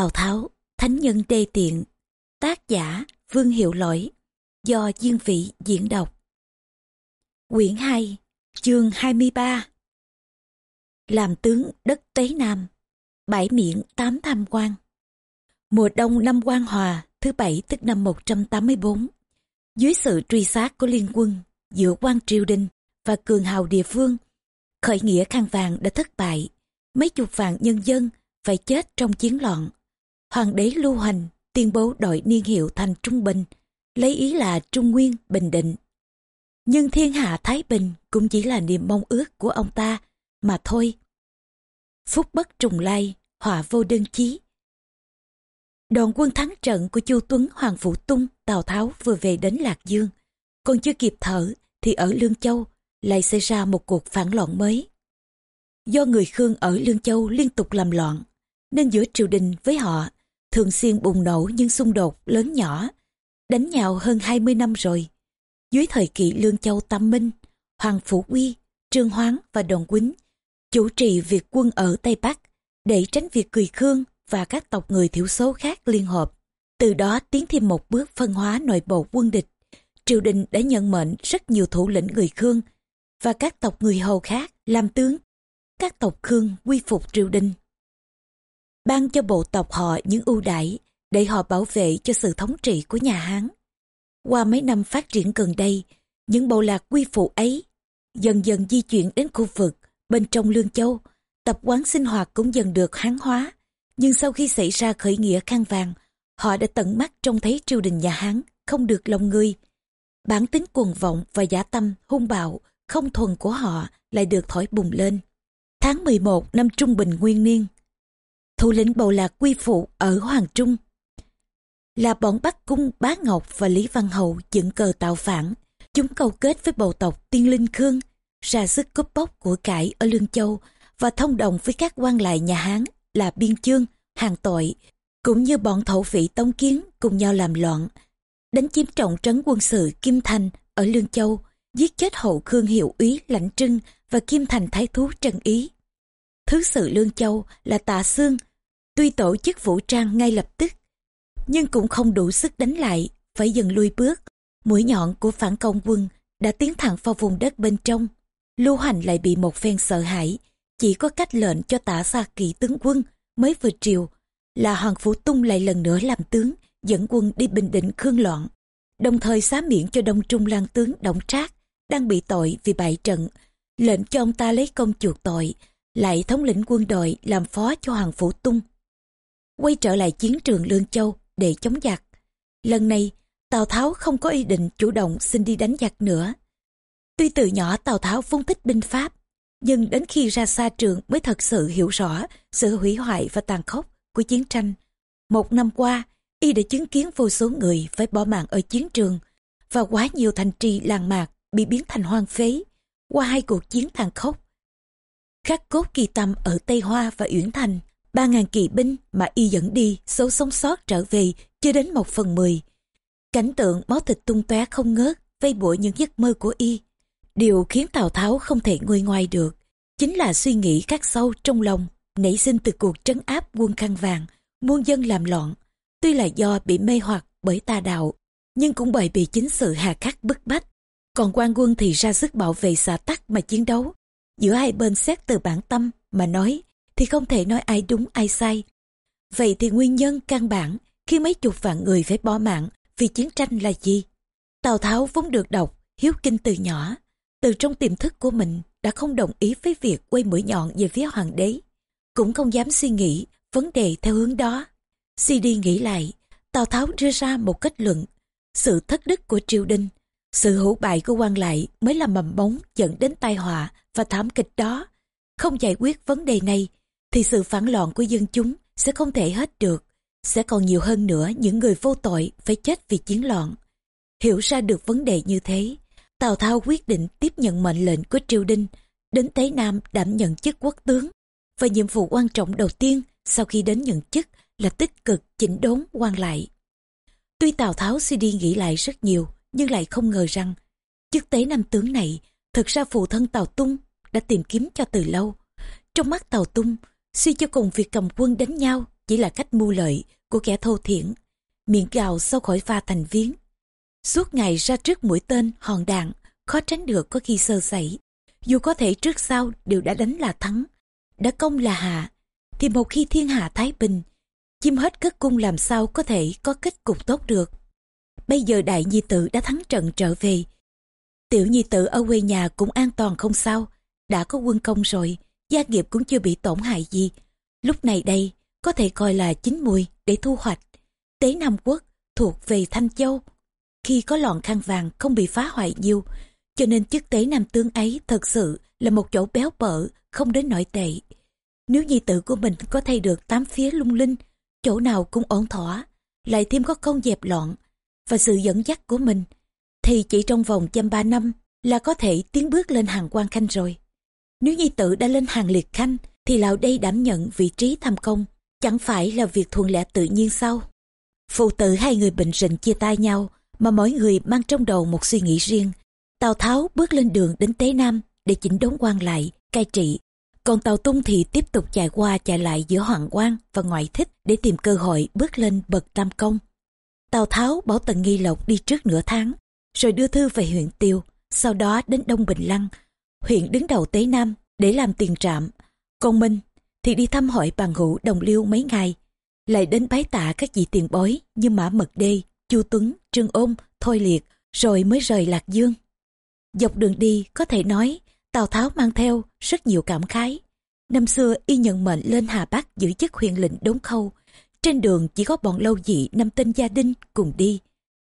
Tào Tháo, Thánh Nhân Đê Tiện, tác giả Vương Hiệu Lỗi, do Diên Vị diễn đọc. Quyển 2, chương 23 Làm tướng đất Tế Nam, bãi miệng tám tham quan. Mùa đông năm quan hòa, thứ bảy tức năm 184, dưới sự truy sát của liên quân giữa quan triều đình và cường hào địa phương, khởi nghĩa khăn vàng đã thất bại, mấy chục vạn nhân dân phải chết trong chiến loạn. Hoàng đế lưu hành tuyên bố đổi niên hiệu thành Trung Bình, lấy ý là Trung Nguyên, Bình Định. Nhưng thiên hạ Thái Bình cũng chỉ là niềm mong ước của ông ta mà thôi. Phúc bất trùng lai, họa vô đơn chí. Đoàn quân thắng trận của Chu Tuấn Hoàng Vũ Tung, Tào Tháo vừa về đến Lạc Dương. Còn chưa kịp thở thì ở Lương Châu lại xảy ra một cuộc phản loạn mới. Do người Khương ở Lương Châu liên tục làm loạn, nên giữa triều đình với họ thường xuyên bùng nổ những xung đột lớn nhỏ, đánh nhau hơn 20 năm rồi. Dưới thời kỳ Lương Châu Tam Minh, Hoàng Phủ Uy, Trương Hoáng và Đoàn Quýnh chủ trì việc quân ở Tây Bắc để tránh việc cười khương và các tộc người thiểu số khác liên hợp. Từ đó tiến thêm một bước phân hóa nội bộ quân địch. Triều đình đã nhận mệnh rất nhiều thủ lĩnh người Khương và các tộc người Hầu khác làm tướng. Các tộc Khương quy phục triều đình ban cho bộ tộc họ những ưu đãi để họ bảo vệ cho sự thống trị của nhà Hán. Qua mấy năm phát triển gần đây, những bộ lạc quy phụ ấy dần dần di chuyển đến khu vực bên trong Lương Châu, tập quán sinh hoạt cũng dần được hán hóa. Nhưng sau khi xảy ra khởi nghĩa khang vàng, họ đã tận mắt trông thấy triều đình nhà Hán không được lòng người. Bản tính cuồng vọng và giả tâm hung bạo, không thuần của họ lại được thổi bùng lên. Tháng 11 năm Trung Bình Nguyên Niên, thủ lĩnh bầu lạc quy phụ ở Hoàng Trung. Là bọn Bắc Cung Bá Ngọc và Lý Văn Hậu dựng cờ tạo phản. Chúng câu kết với bộ tộc Tiên Linh Khương, ra sức cướp bóc của cải ở Lương Châu và thông đồng với các quan lại nhà Hán là Biên Chương, Hàng Tội, cũng như bọn thổ vị Tống Kiến cùng nhau làm loạn, đánh chiếm trọng trấn quân sự Kim Thành ở Lương Châu, giết chết hậu Khương Hiệu Úy Lãnh Trưng và Kim Thành Thái Thú Trần Ý. Thứ sự Lương Châu là Tạ Xương Tuy tổ chức vũ trang ngay lập tức, nhưng cũng không đủ sức đánh lại, phải dần lui bước. Mũi nhọn của phản công quân đã tiến thẳng vào vùng đất bên trong. Lưu Hành lại bị một phen sợ hãi, chỉ có cách lệnh cho tả xa kỵ tướng quân mới vừa triều, là Hoàng Phủ Tung lại lần nữa làm tướng, dẫn quân đi bình định khương loạn. Đồng thời xá miễn cho Đông Trung Lan tướng Động Trác, đang bị tội vì bại trận, lệnh cho ông ta lấy công chuộc tội, lại thống lĩnh quân đội làm phó cho Hoàng Phủ Tung quay trở lại chiến trường Lương Châu để chống giặc. Lần này, Tào Tháo không có ý định chủ động xin đi đánh giặc nữa. Tuy từ nhỏ Tào Tháo vốn thích binh pháp, nhưng đến khi ra xa trường mới thật sự hiểu rõ sự hủy hoại và tàn khốc của chiến tranh. Một năm qua, y đã chứng kiến vô số người phải bỏ mạng ở chiến trường và quá nhiều thành trì làng mạc bị biến thành hoang phế qua hai cuộc chiến tàn khốc. Khắc cốt kỳ tâm ở Tây Hoa và Uyển Thành ba ngàn kỵ binh mà y dẫn đi số sống sót trở về chưa đến một phần mười. Cảnh tượng máu thịt tung tóe không ngớt vây bụi những giấc mơ của y. Điều khiến Tào Tháo không thể nguôi ngoai được chính là suy nghĩ các sâu trong lòng nảy sinh từ cuộc trấn áp quân khăn vàng, muôn dân làm loạn. Tuy là do bị mê hoặc bởi tà đạo, nhưng cũng bởi bị chính sự hà khắc bức bách. Còn quan quân thì ra sức bảo vệ xã tắc mà chiến đấu. Giữa hai bên xét từ bản tâm mà nói thì không thể nói ai đúng ai sai. Vậy thì nguyên nhân căn bản khi mấy chục vạn người phải bỏ mạng vì chiến tranh là gì? Tào Tháo vốn được đọc hiếu kinh từ nhỏ, từ trong tiềm thức của mình đã không đồng ý với việc quay mũi nhọn về phía hoàng đế, cũng không dám suy nghĩ vấn đề theo hướng đó. CD nghĩ lại, Tào Tháo đưa ra một kết luận, sự thất đức của triều đình, sự hữu bại của quan lại mới là mầm bóng dẫn đến tai họa và thảm kịch đó. Không giải quyết vấn đề này thì sự phản loạn của dân chúng sẽ không thể hết được. Sẽ còn nhiều hơn nữa những người vô tội phải chết vì chiến loạn. Hiểu ra được vấn đề như thế, Tào Tháo quyết định tiếp nhận mệnh lệnh của triều đình, đến Tế Nam đảm nhận chức quốc tướng. Và nhiệm vụ quan trọng đầu tiên sau khi đến nhận chức là tích cực chỉnh đốn quan lại. Tuy Tào Tháo suy đi nghĩ lại rất nhiều, nhưng lại không ngờ rằng chức tế nam tướng này thực ra phụ thân Tào Tung đã tìm kiếm cho từ lâu. Trong mắt Tào Tung, Suy cho cùng việc cầm quân đánh nhau chỉ là cách mưu lợi của kẻ thô thiển, miệng gào sau khỏi pha thành viếng. Suốt ngày ra trước mũi tên, hòn đạn, khó tránh được có khi sơ sẩy. Dù có thể trước sau đều đã đánh là thắng, đã công là hạ, thì một khi thiên hạ thái bình, chim hết cất cung làm sao có thể có kết cục tốt được. Bây giờ đại nhi tử đã thắng trận trở về. Tiểu nhi tử ở quê nhà cũng an toàn không sao, đã có quân công rồi, gia nghiệp cũng chưa bị tổn hại gì. Lúc này đây, có thể coi là chín mùi để thu hoạch. Tế Nam Quốc thuộc về Thanh Châu. Khi có lọn khăn vàng không bị phá hoại nhiều, cho nên chức tế Nam Tướng ấy thật sự là một chỗ béo bở, không đến nội tệ. Nếu nhi tử của mình có thay được tám phía lung linh, chỗ nào cũng ổn thỏa, lại thêm có công dẹp loạn và sự dẫn dắt của mình, thì chỉ trong vòng trăm ba năm là có thể tiến bước lên hàng quan khanh rồi. Nếu nhi tử đã lên hàng liệt khanh, thì lão đây đảm nhận vị trí tham công, chẳng phải là việc thuận lẽ tự nhiên sao? Phụ tử hai người bệnh rịnh chia tay nhau, mà mỗi người mang trong đầu một suy nghĩ riêng. Tào Tháo bước lên đường đến Tế Nam để chỉnh đốn quan lại, cai trị. Còn Tào Tung thì tiếp tục chạy qua chạy lại giữa Hoàng quan và ngoại thích để tìm cơ hội bước lên bậc tam công. Tào Tháo bảo Tần Nghi Lộc đi trước nửa tháng, rồi đưa thư về huyện Tiêu, sau đó đến Đông Bình Lăng, huyện đứng đầu Tế Nam để làm tiền trạm. Còn mình thì đi thăm hỏi bằng hữu đồng liêu mấy ngày, lại đến bái tạ các vị tiền bối như Mã Mật Đê, Chu Tuấn, Trương Ôn, Thôi Liệt, rồi mới rời Lạc Dương. Dọc đường đi có thể nói Tào Tháo mang theo rất nhiều cảm khái. Năm xưa y nhận mệnh lên Hà Bắc giữ chức huyện lệnh đốn khâu. Trên đường chỉ có bọn lâu dị năm tên gia đình cùng đi.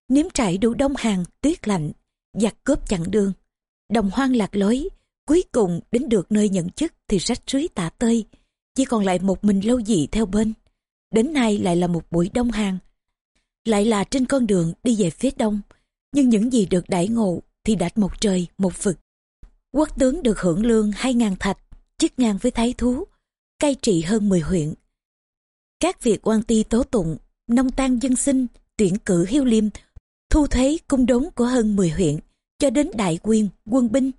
Nếm trải đủ đông hàng, tuyết lạnh, giặc cướp chặn đường. Đồng hoang lạc lối, cuối cùng đến được nơi nhận chức thì rách rưới tả tơi. Chỉ còn lại một mình lâu dị theo bên. Đến nay lại là một buổi đông hàng. Lại là trên con đường đi về phía đông. Nhưng những gì được đãi ngộ thì đạt một trời, một vực. Quốc tướng được hưởng lương 2.000 thạch, chức ngang với thái thú, cai trị hơn 10 huyện. Các việc quan ti tố tụng, nông tan dân sinh, tuyển cử hiếu liêm, thu thuế cung đốn của hơn 10 huyện, cho đến đại quyền, quân binh.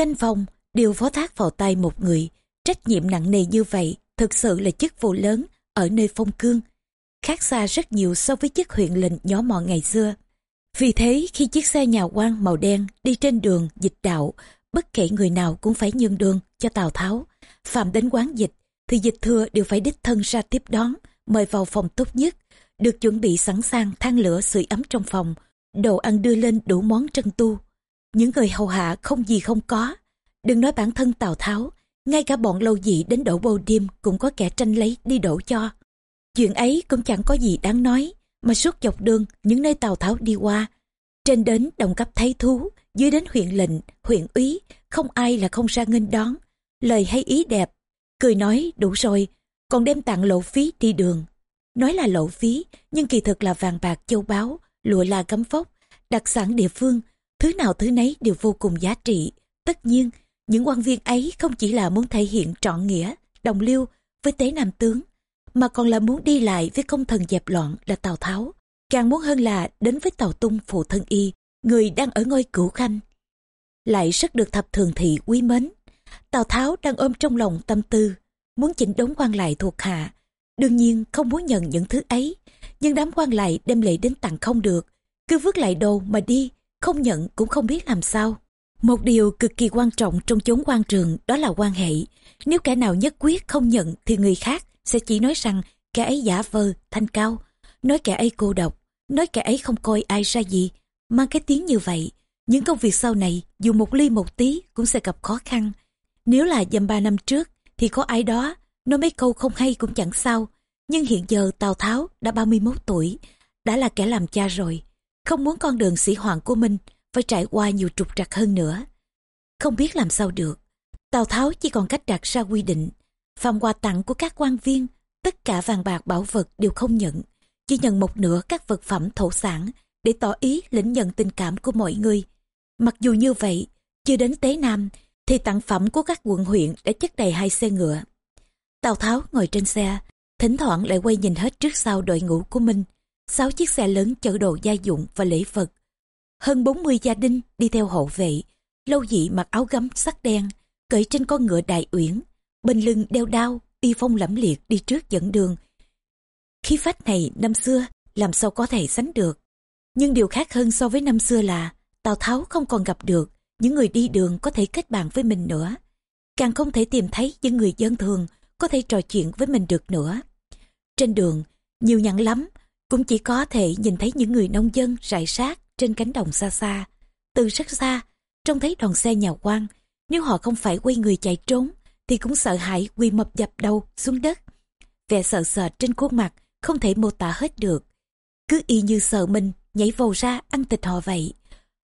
Canh phòng đều phó thác vào tay một người, trách nhiệm nặng nề như vậy thực sự là chức vụ lớn ở nơi phong cương, khác xa rất nhiều so với chức huyện lệnh nhỏ mọn ngày xưa. Vì thế khi chiếc xe nhà quan màu đen đi trên đường dịch đạo bất kể người nào cũng phải nhường đường cho Tào Tháo. Phạm đến quán dịch, thì dịch thừa đều phải đích thân ra tiếp đón, mời vào phòng tốt nhất, được chuẩn bị sẵn sàng than lửa sưởi ấm trong phòng, đồ ăn đưa lên đủ món trân tu. Những người hầu hạ không gì không có. Đừng nói bản thân Tào Tháo, ngay cả bọn lâu dị đến đổ bầu đêm cũng có kẻ tranh lấy đi đổ cho. Chuyện ấy cũng chẳng có gì đáng nói, mà suốt dọc đường những nơi Tào Tháo đi qua, trên đến đồng cấp thấy thú, dưới đến huyện lệnh, huyện úy, không ai là không ra nghênh đón. Lời hay ý đẹp, cười nói đủ rồi, còn đem tặng lộ phí đi đường. Nói là lộ phí, nhưng kỳ thực là vàng bạc châu báu, lụa là gấm phốc, đặc sản địa phương, thứ nào thứ nấy đều vô cùng giá trị. Tất nhiên, những quan viên ấy không chỉ là muốn thể hiện trọn nghĩa, đồng liêu với tế nam tướng, mà còn là muốn đi lại với công thần dẹp loạn là Tào Tháo. Càng muốn hơn là đến với Tào Tung phụ thân y, người đang ở ngôi cửu khanh. Lại rất được thập thường thị quý mến. Tào Tháo đang ôm trong lòng tâm tư, muốn chỉnh đốn quan lại thuộc hạ. Đương nhiên không muốn nhận những thứ ấy, nhưng đám quan lại đem lệ đến tặng không được. Cứ vứt lại đồ mà đi, không nhận cũng không biết làm sao. Một điều cực kỳ quan trọng trong chốn quan trường đó là quan hệ. Nếu kẻ nào nhất quyết không nhận thì người khác sẽ chỉ nói rằng kẻ ấy giả vờ, thanh cao, nói kẻ ấy cô độc, nói kẻ ấy không coi ai ra gì. Mang cái tiếng như vậy, những công việc sau này dù một ly một tí cũng sẽ gặp khó khăn. Nếu là dăm ba năm trước thì có ai đó nói mấy câu không hay cũng chẳng sao. Nhưng hiện giờ Tào Tháo đã 31 tuổi, đã là kẻ làm cha rồi. Không muốn con đường sĩ hoàng của mình phải trải qua nhiều trục trặc hơn nữa. Không biết làm sao được. Tào Tháo chỉ còn cách đặt ra quy định. Phạm quà tặng của các quan viên, tất cả vàng bạc bảo vật đều không nhận. Chỉ nhận một nửa các vật phẩm thổ sản để tỏ ý lĩnh nhận tình cảm của mọi người. Mặc dù như vậy, chưa đến Tế Nam, thì tặng phẩm của các quận huyện đã chất đầy hai xe ngựa. Tào Tháo ngồi trên xe, thỉnh thoảng lại quay nhìn hết trước sau đội ngũ của mình. Sáu chiếc xe lớn chở đồ gia dụng và lễ vật. Hơn 40 gia đình đi theo hộ vệ, lâu dị mặc áo gấm sắc đen, cởi trên con ngựa đại uyển, bên lưng đeo đao, y phong lẫm liệt đi trước dẫn đường. Khí phách này năm xưa làm sao có thể sánh được. Nhưng điều khác hơn so với năm xưa là Tào Tháo không còn gặp được những người đi đường có thể kết bạn với mình nữa. Càng không thể tìm thấy những người dân thường có thể trò chuyện với mình được nữa. Trên đường, nhiều nhặn lắm, cũng chỉ có thể nhìn thấy những người nông dân rải sát trên cánh đồng xa xa. Từ rất xa, trông thấy đoàn xe nhà quan, nếu họ không phải quay người chạy trốn, thì cũng sợ hãi quỳ mập dập đầu xuống đất. Vẻ sợ sệt trên khuôn mặt không thể mô tả hết được. Cứ y như sợ mình nhảy vào ra ăn thịt họ vậy.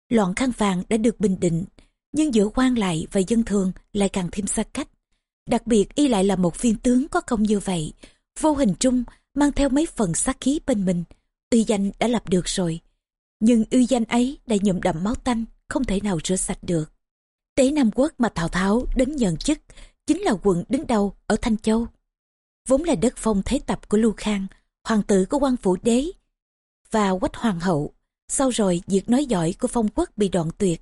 Loạn khăn vàng đã được bình định, nhưng giữa quan lại và dân thường lại càng thêm xa cách. Đặc biệt y lại là một viên tướng có công như vậy, vô hình chung mang theo mấy phần sát khí bên mình. Uy danh đã lập được rồi, nhưng uy danh ấy đã nhuộm đậm máu tanh, không thể nào rửa sạch được. Tế Nam Quốc mà Tào Tháo đến nhận chức chính là quận đứng đầu ở Thanh Châu. Vốn là đất phong thế tập của Lưu Khang, hoàng tử của quan phủ đế và quách hoàng hậu. Sau rồi việc nói giỏi của phong quốc bị đoạn tuyệt.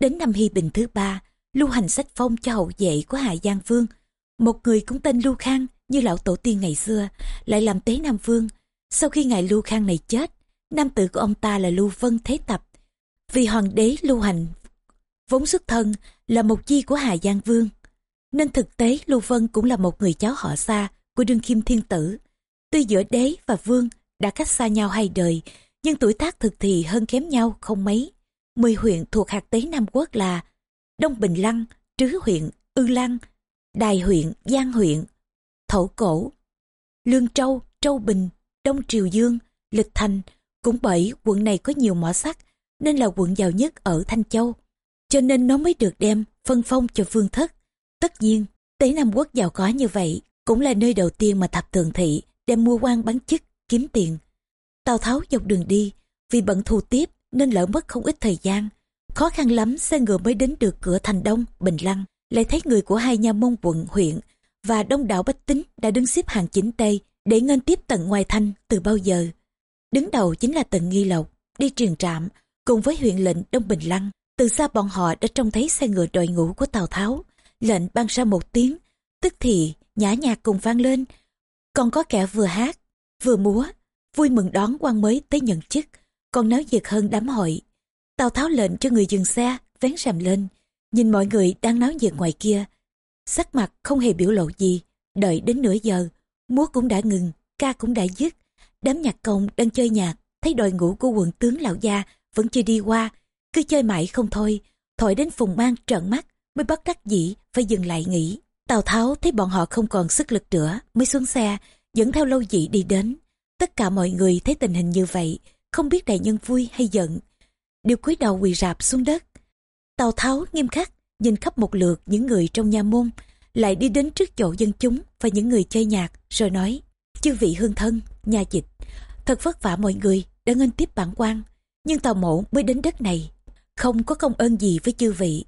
Đến năm Hy Bình thứ ba, lưu hành sách phong cho hậu vệ của hạ Giang Vương. Một người cũng tên Lưu Khang như lão tổ tiên ngày xưa, lại làm tế Nam Vương. Sau khi ngài Lưu Khang này chết, nam tử của ông ta là Lưu Vân Thế Tập. Vì hoàng đế Lưu Hành vốn xuất thân là một chi của Hà Giang Vương. Nên thực tế Lưu Vân cũng là một người cháu họ xa của đương kim thiên tử. Tuy giữa đế và vương đã cách xa nhau hai đời, nhưng tuổi tác thực thì hơn kém nhau không mấy. Mười huyện thuộc hạt tế Nam Quốc là Đông Bình Lăng, Trứ huyện, Ư Lăng, Đài huyện, Giang huyện, Thổ Cổ, Lương Châu, Châu Bình, Đông Triều Dương, Lịch Thành. Cũng bởi quận này có nhiều mỏ sắt nên là quận giàu nhất ở Thanh Châu. Cho nên nó mới được đem phân phong cho vương thất. Tất nhiên, Tế Nam Quốc giàu có như vậy cũng là nơi đầu tiên mà thập tường thị đem mua quan bán chức, kiếm tiền. Tào Tháo dọc đường đi, vì bận thù tiếp nên lỡ mất không ít thời gian. Khó khăn lắm xe ngựa mới đến được cửa thành đông, Bình Lăng, lại thấy người của hai nhà môn quận, huyện và đông đảo bách tính đã đứng xếp hàng chính tây để ngân tiếp tận ngoài thanh từ bao giờ. Đứng đầu chính là tận Nghi Lộc, đi truyền trạm, cùng với huyện lệnh Đông Bình Lăng. Từ xa bọn họ đã trông thấy xe ngựa đội ngũ của Tào Tháo. Lệnh ban ra một tiếng, tức thì nhã nhạc cùng vang lên. Còn có kẻ vừa hát, vừa múa, vui mừng đón quan mới tới nhận chức, còn náo nhiệt hơn đám hội. Tào Tháo lệnh cho người dừng xe, vén rèm lên, nhìn mọi người đang náo nhiệt ngoài kia. Sắc mặt không hề biểu lộ gì, đợi đến nửa giờ, múa cũng đã ngừng, ca cũng đã dứt. Đám nhạc công đang chơi nhạc, thấy đội ngũ của quận tướng lão gia vẫn chưa đi qua, cứ chơi mãi không thôi, thổi đến phùng mang trợn mắt, mới bắt đắc dĩ phải dừng lại nghỉ. Tào Tháo thấy bọn họ không còn sức lực nữa mới xuống xe, dẫn theo lâu dị đi đến. Tất cả mọi người thấy tình hình như vậy, không biết đại nhân vui hay giận. Đều cúi đầu quỳ rạp xuống đất. Tào Tháo nghiêm khắc, nhìn khắp một lượt những người trong nha môn, lại đi đến trước chỗ dân chúng và những người chơi nhạc, rồi nói, chư vị hương thân, nhà dịch, thật vất vả mọi người đã ngân tiếp bản quan, nhưng tàu mộ mới đến đất này, không có công ơn gì với chư vị,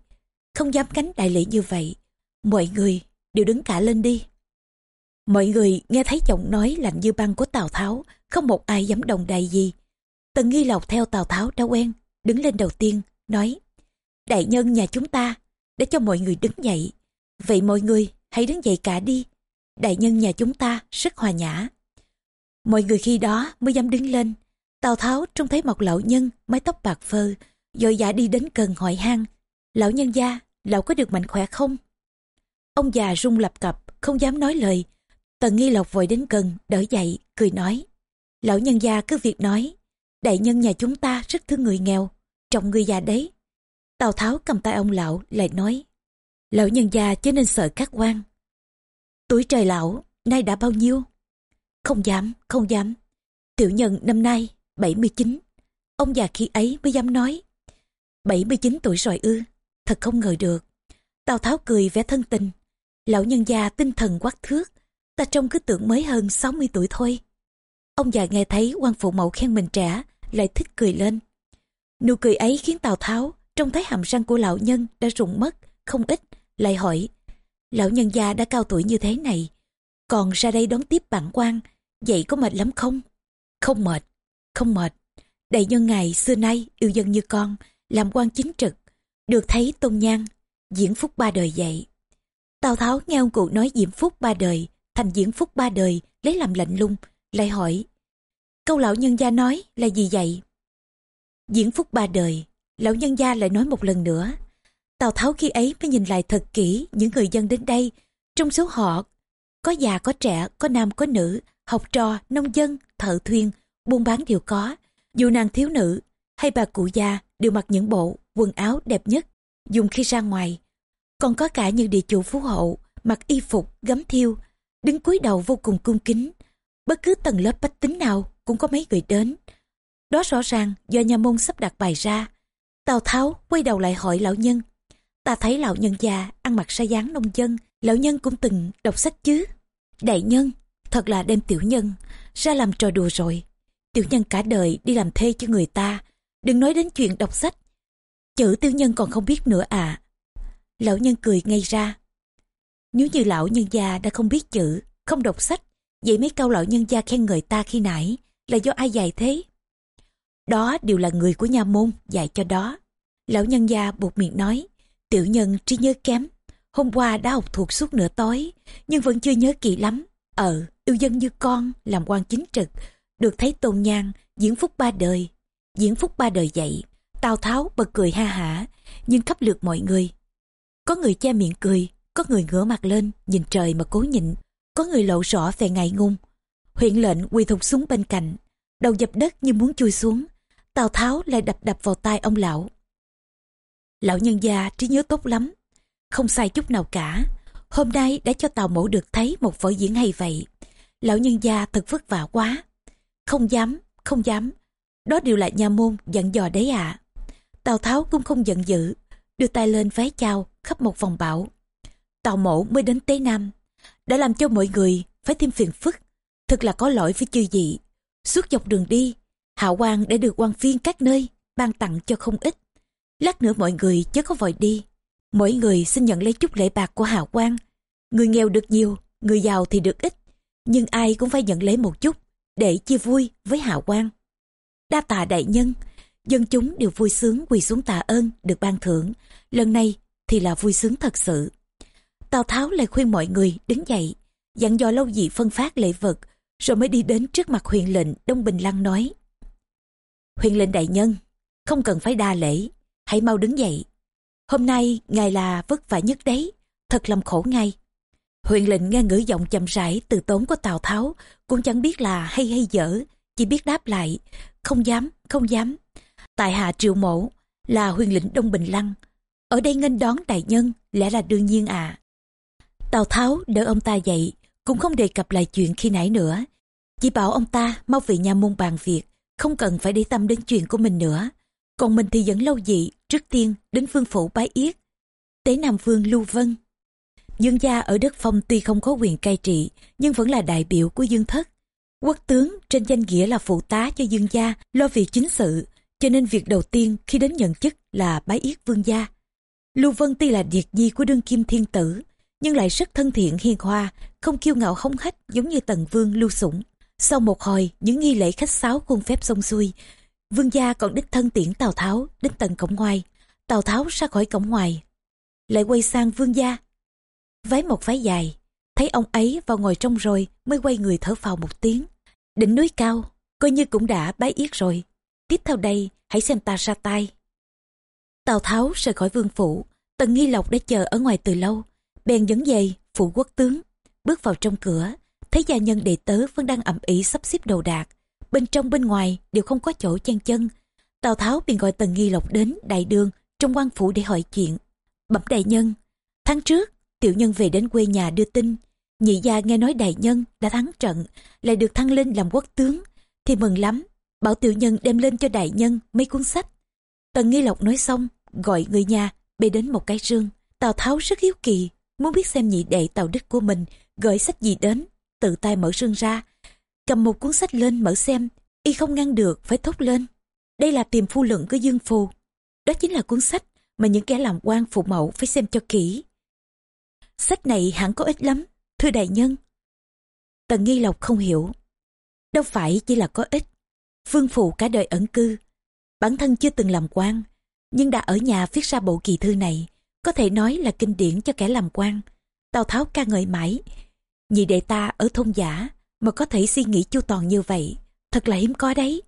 không dám cánh đại lễ như vậy. Mọi người đều đứng cả lên đi. Mọi người nghe thấy giọng nói lạnh như băng của Tào Tháo, không một ai dám đồng đại gì. Tần Nghi Lộc theo Tào Tháo đã quen, đứng lên đầu tiên, nói Đại nhân nhà chúng ta, để cho mọi người đứng dậy. Vậy mọi người hãy đứng dậy cả đi. Đại nhân nhà chúng ta rất hòa nhã. Mọi người khi đó mới dám đứng lên. Tào Tháo trông thấy một lão nhân, mái tóc bạc phơ, dội dạ đi đến gần hỏi han Lão nhân gia, lão có được mạnh khỏe không? Ông già rung lập cập, không dám nói lời. Tần nghi lộc vội đến gần, đỡ dậy, cười nói. Lão nhân gia cứ việc nói. Đại nhân nhà chúng ta rất thương người nghèo, trọng người già đấy. Tào Tháo cầm tay ông lão, lại nói. Lão nhân gia chứ nên sợ các quan. Tuổi trời lão, nay đã bao nhiêu? Không dám, không dám. Tiểu nhân năm nay, 79. Ông già khi ấy mới dám nói. 79 tuổi rồi ư, thật không ngờ được. Tào Tháo cười vẻ thân tình. Lão nhân già tinh thần quắc thước, ta trông cứ tưởng mới hơn 60 tuổi thôi. Ông già nghe thấy quan phụ mẫu khen mình trẻ, lại thích cười lên. Nụ cười ấy khiến Tào Tháo trông thấy hàm răng của lão nhân đã rụng mất, không ít, lại hỏi. Lão nhân gia đã cao tuổi như thế này, còn ra đây đón tiếp bản quan, vậy có mệt lắm không? Không mệt, không mệt. Đại nhân ngài xưa nay yêu dân như con, làm quan chính trực, được thấy tôn nhang diễn phúc ba đời dạy. Tào Tháo nghe ông cụ nói diễn phúc ba đời, thành diễn phúc ba đời, lấy làm lạnh lung, lại hỏi. Câu lão nhân gia nói là gì vậy? Diễn phúc ba đời, lão nhân gia lại nói một lần nữa. Tào Tháo khi ấy mới nhìn lại thật kỹ những người dân đến đây. Trong số họ, có già có trẻ, có nam có nữ, học trò, nông dân, thợ thuyền, buôn bán đều có. Dù nàng thiếu nữ hay bà cụ già đều mặc những bộ quần áo đẹp nhất, dùng khi ra ngoài. Còn có cả những địa chủ phú hộ, mặc y phục, gấm thiêu, đứng cúi đầu vô cùng cung kính. Bất cứ tầng lớp bách tính nào cũng có mấy người đến. Đó rõ ràng do nhà môn sắp đặt bài ra. Tào Tháo quay đầu lại hỏi lão nhân. Ta thấy lão nhân già ăn mặc sa dáng nông dân, lão nhân cũng từng đọc sách chứ. Đại nhân, thật là đem tiểu nhân, ra làm trò đùa rồi. Tiểu nhân cả đời đi làm thê cho người ta, đừng nói đến chuyện đọc sách. Chữ tiểu nhân còn không biết nữa à. Lão nhân cười ngay ra. Nếu như lão nhân già đã không biết chữ, không đọc sách, vậy mấy câu lão nhân gia khen người ta khi nãy là do ai dạy thế? Đó đều là người của nhà môn dạy cho đó. Lão nhân gia buộc miệng nói, tiểu nhân trí nhớ kém. Hôm qua đã học thuộc suốt nửa tối, nhưng vẫn chưa nhớ kỹ lắm. Ờ, yêu dân như con, làm quan chính trực, được thấy tôn nhang, diễn phúc ba đời. Diễn phúc ba đời dạy, Tào Tháo bật cười ha hả, nhưng khắp lượt mọi người. Có người che miệng cười, có người ngửa mặt lên, nhìn trời mà cố nhịn, có người lộ rõ về ngại ngung. Huyện lệnh quỳ thục xuống bên cạnh, đầu dập đất như muốn chui xuống. Tào Tháo lại đập đập vào tai ông lão. Lão nhân gia trí nhớ tốt lắm, không sai chút nào cả. Hôm nay đã cho Tào Mẫu được thấy một vở diễn hay vậy. Lão nhân gia thật vất vả quá. Không dám, không dám. Đó đều là nhà môn dặn dò đấy ạ. À. Tào Tháo cũng không giận dữ, đưa tay lên vái chào khắp một vòng bảo. Tào Mẫu mới đến Tế Nam, đã làm cho mọi người phải thêm phiền phức. Thật là có lỗi với chư dị. Suốt dọc đường đi, Hạo Quang đã được quan viên các nơi ban tặng cho không ít. Lát nữa mọi người chớ có vội đi. Mỗi người xin nhận lấy chút lễ bạc của hào quang. Người nghèo được nhiều, người giàu thì được ít. Nhưng ai cũng phải nhận lấy một chút để chia vui với hào quang. Đa tạ đại nhân, dân chúng đều vui sướng quỳ xuống tạ ơn được ban thưởng. Lần này thì là vui sướng thật sự. Tào Tháo lại khuyên mọi người đứng dậy, dặn dò lâu dị phân phát lễ vật, rồi mới đi đến trước mặt huyện lệnh Đông Bình Lăng nói. Huyền lệnh đại nhân, không cần phải đa lễ, hãy mau đứng dậy. Hôm nay ngài là vất vả nhất đấy, thật làm khổ ngay. Huyền lệnh nghe ngữ giọng chậm rãi từ tốn của Tào Tháo, cũng chẳng biết là hay hay dở, chỉ biết đáp lại, không dám, không dám. Tại hạ triệu mẫu là huyền lệnh Đông Bình Lăng, ở đây nghênh đón đại nhân lẽ là đương nhiên à. Tào Tháo đỡ ông ta dậy, cũng không đề cập lại chuyện khi nãy nữa. Chỉ bảo ông ta mau về nhà môn bàn việc, không cần phải để tâm đến chuyện của mình nữa. Còn mình thì dẫn lâu dị, trước tiên đến phương phủ bái yết. Tế Nam Vương Lưu Vân. Dương gia ở đất phong tuy không có quyền cai trị, nhưng vẫn là đại biểu của Dương Thất. Quốc tướng trên danh nghĩa là phụ tá cho Dương gia, lo việc chính sự, cho nên việc đầu tiên khi đến nhận chức là bái yết vương gia. Lưu Vân tuy là điệt nhi của đương kim thiên tử, nhưng lại rất thân thiện hiền hòa, không kiêu ngạo hống hách giống như tần vương lưu sủng. Sau một hồi, những nghi lễ khách sáo khuôn phép xong xuôi, vương gia còn đích thân tiễn Tào Tháo đến tận cổng ngoài. Tào Tháo ra khỏi cổng ngoài, lại quay sang vương gia. Váy một váy dài, thấy ông ấy vào ngồi trong rồi mới quay người thở phào một tiếng. Đỉnh núi cao, coi như cũng đã bái yết rồi. Tiếp theo đây, hãy xem ta ra tay. Tào Tháo rời khỏi vương phủ, Tần Nghi Lộc đã chờ ở ngoài từ lâu. Bèn dẫn dày, phụ quốc tướng, bước vào trong cửa, thấy gia nhân đệ tớ vẫn đang ẩm ý sắp xếp đồ đạc. Bên trong bên ngoài đều không có chỗ chen chân. Tào Tháo 便 gọi Tần Nghi Lộc đến đại đường trong quan phủ để hỏi chuyện. Bẩm đại nhân, tháng trước, tiểu nhân về đến quê nhà đưa tin. Nhị gia nghe nói đại nhân đã thắng trận, lại được thăng lên làm quốc tướng, thì mừng lắm. Bảo tiểu nhân đem lên cho đại nhân mấy cuốn sách. Tần Nghi Lộc nói xong, gọi người nhà bê đến một cái rương. Tào Tháo rất hiếu kỳ, muốn biết xem nhị đệ Tào Đức của mình gửi sách gì đến, tự tay mở sương ra. Cầm một cuốn sách lên mở xem, y không ngăn được phải thốt lên. Đây là tìm phu luận của Dương Phù. Đó chính là cuốn sách mà những kẻ làm quan phụ mẫu phải xem cho kỹ. Sách này hẳn có ích lắm, thưa đại nhân. Tần Nghi Lộc không hiểu. Đâu phải chỉ là có ích. Vương Phụ cả đời ẩn cư. Bản thân chưa từng làm quan, nhưng đã ở nhà viết ra bộ kỳ thư này, có thể nói là kinh điển cho kẻ làm quan. Tào Tháo ca ngợi mãi, nhị đệ ta ở thôn giả, mà có thể suy nghĩ chu toàn như vậy, thật là hiếm có đấy.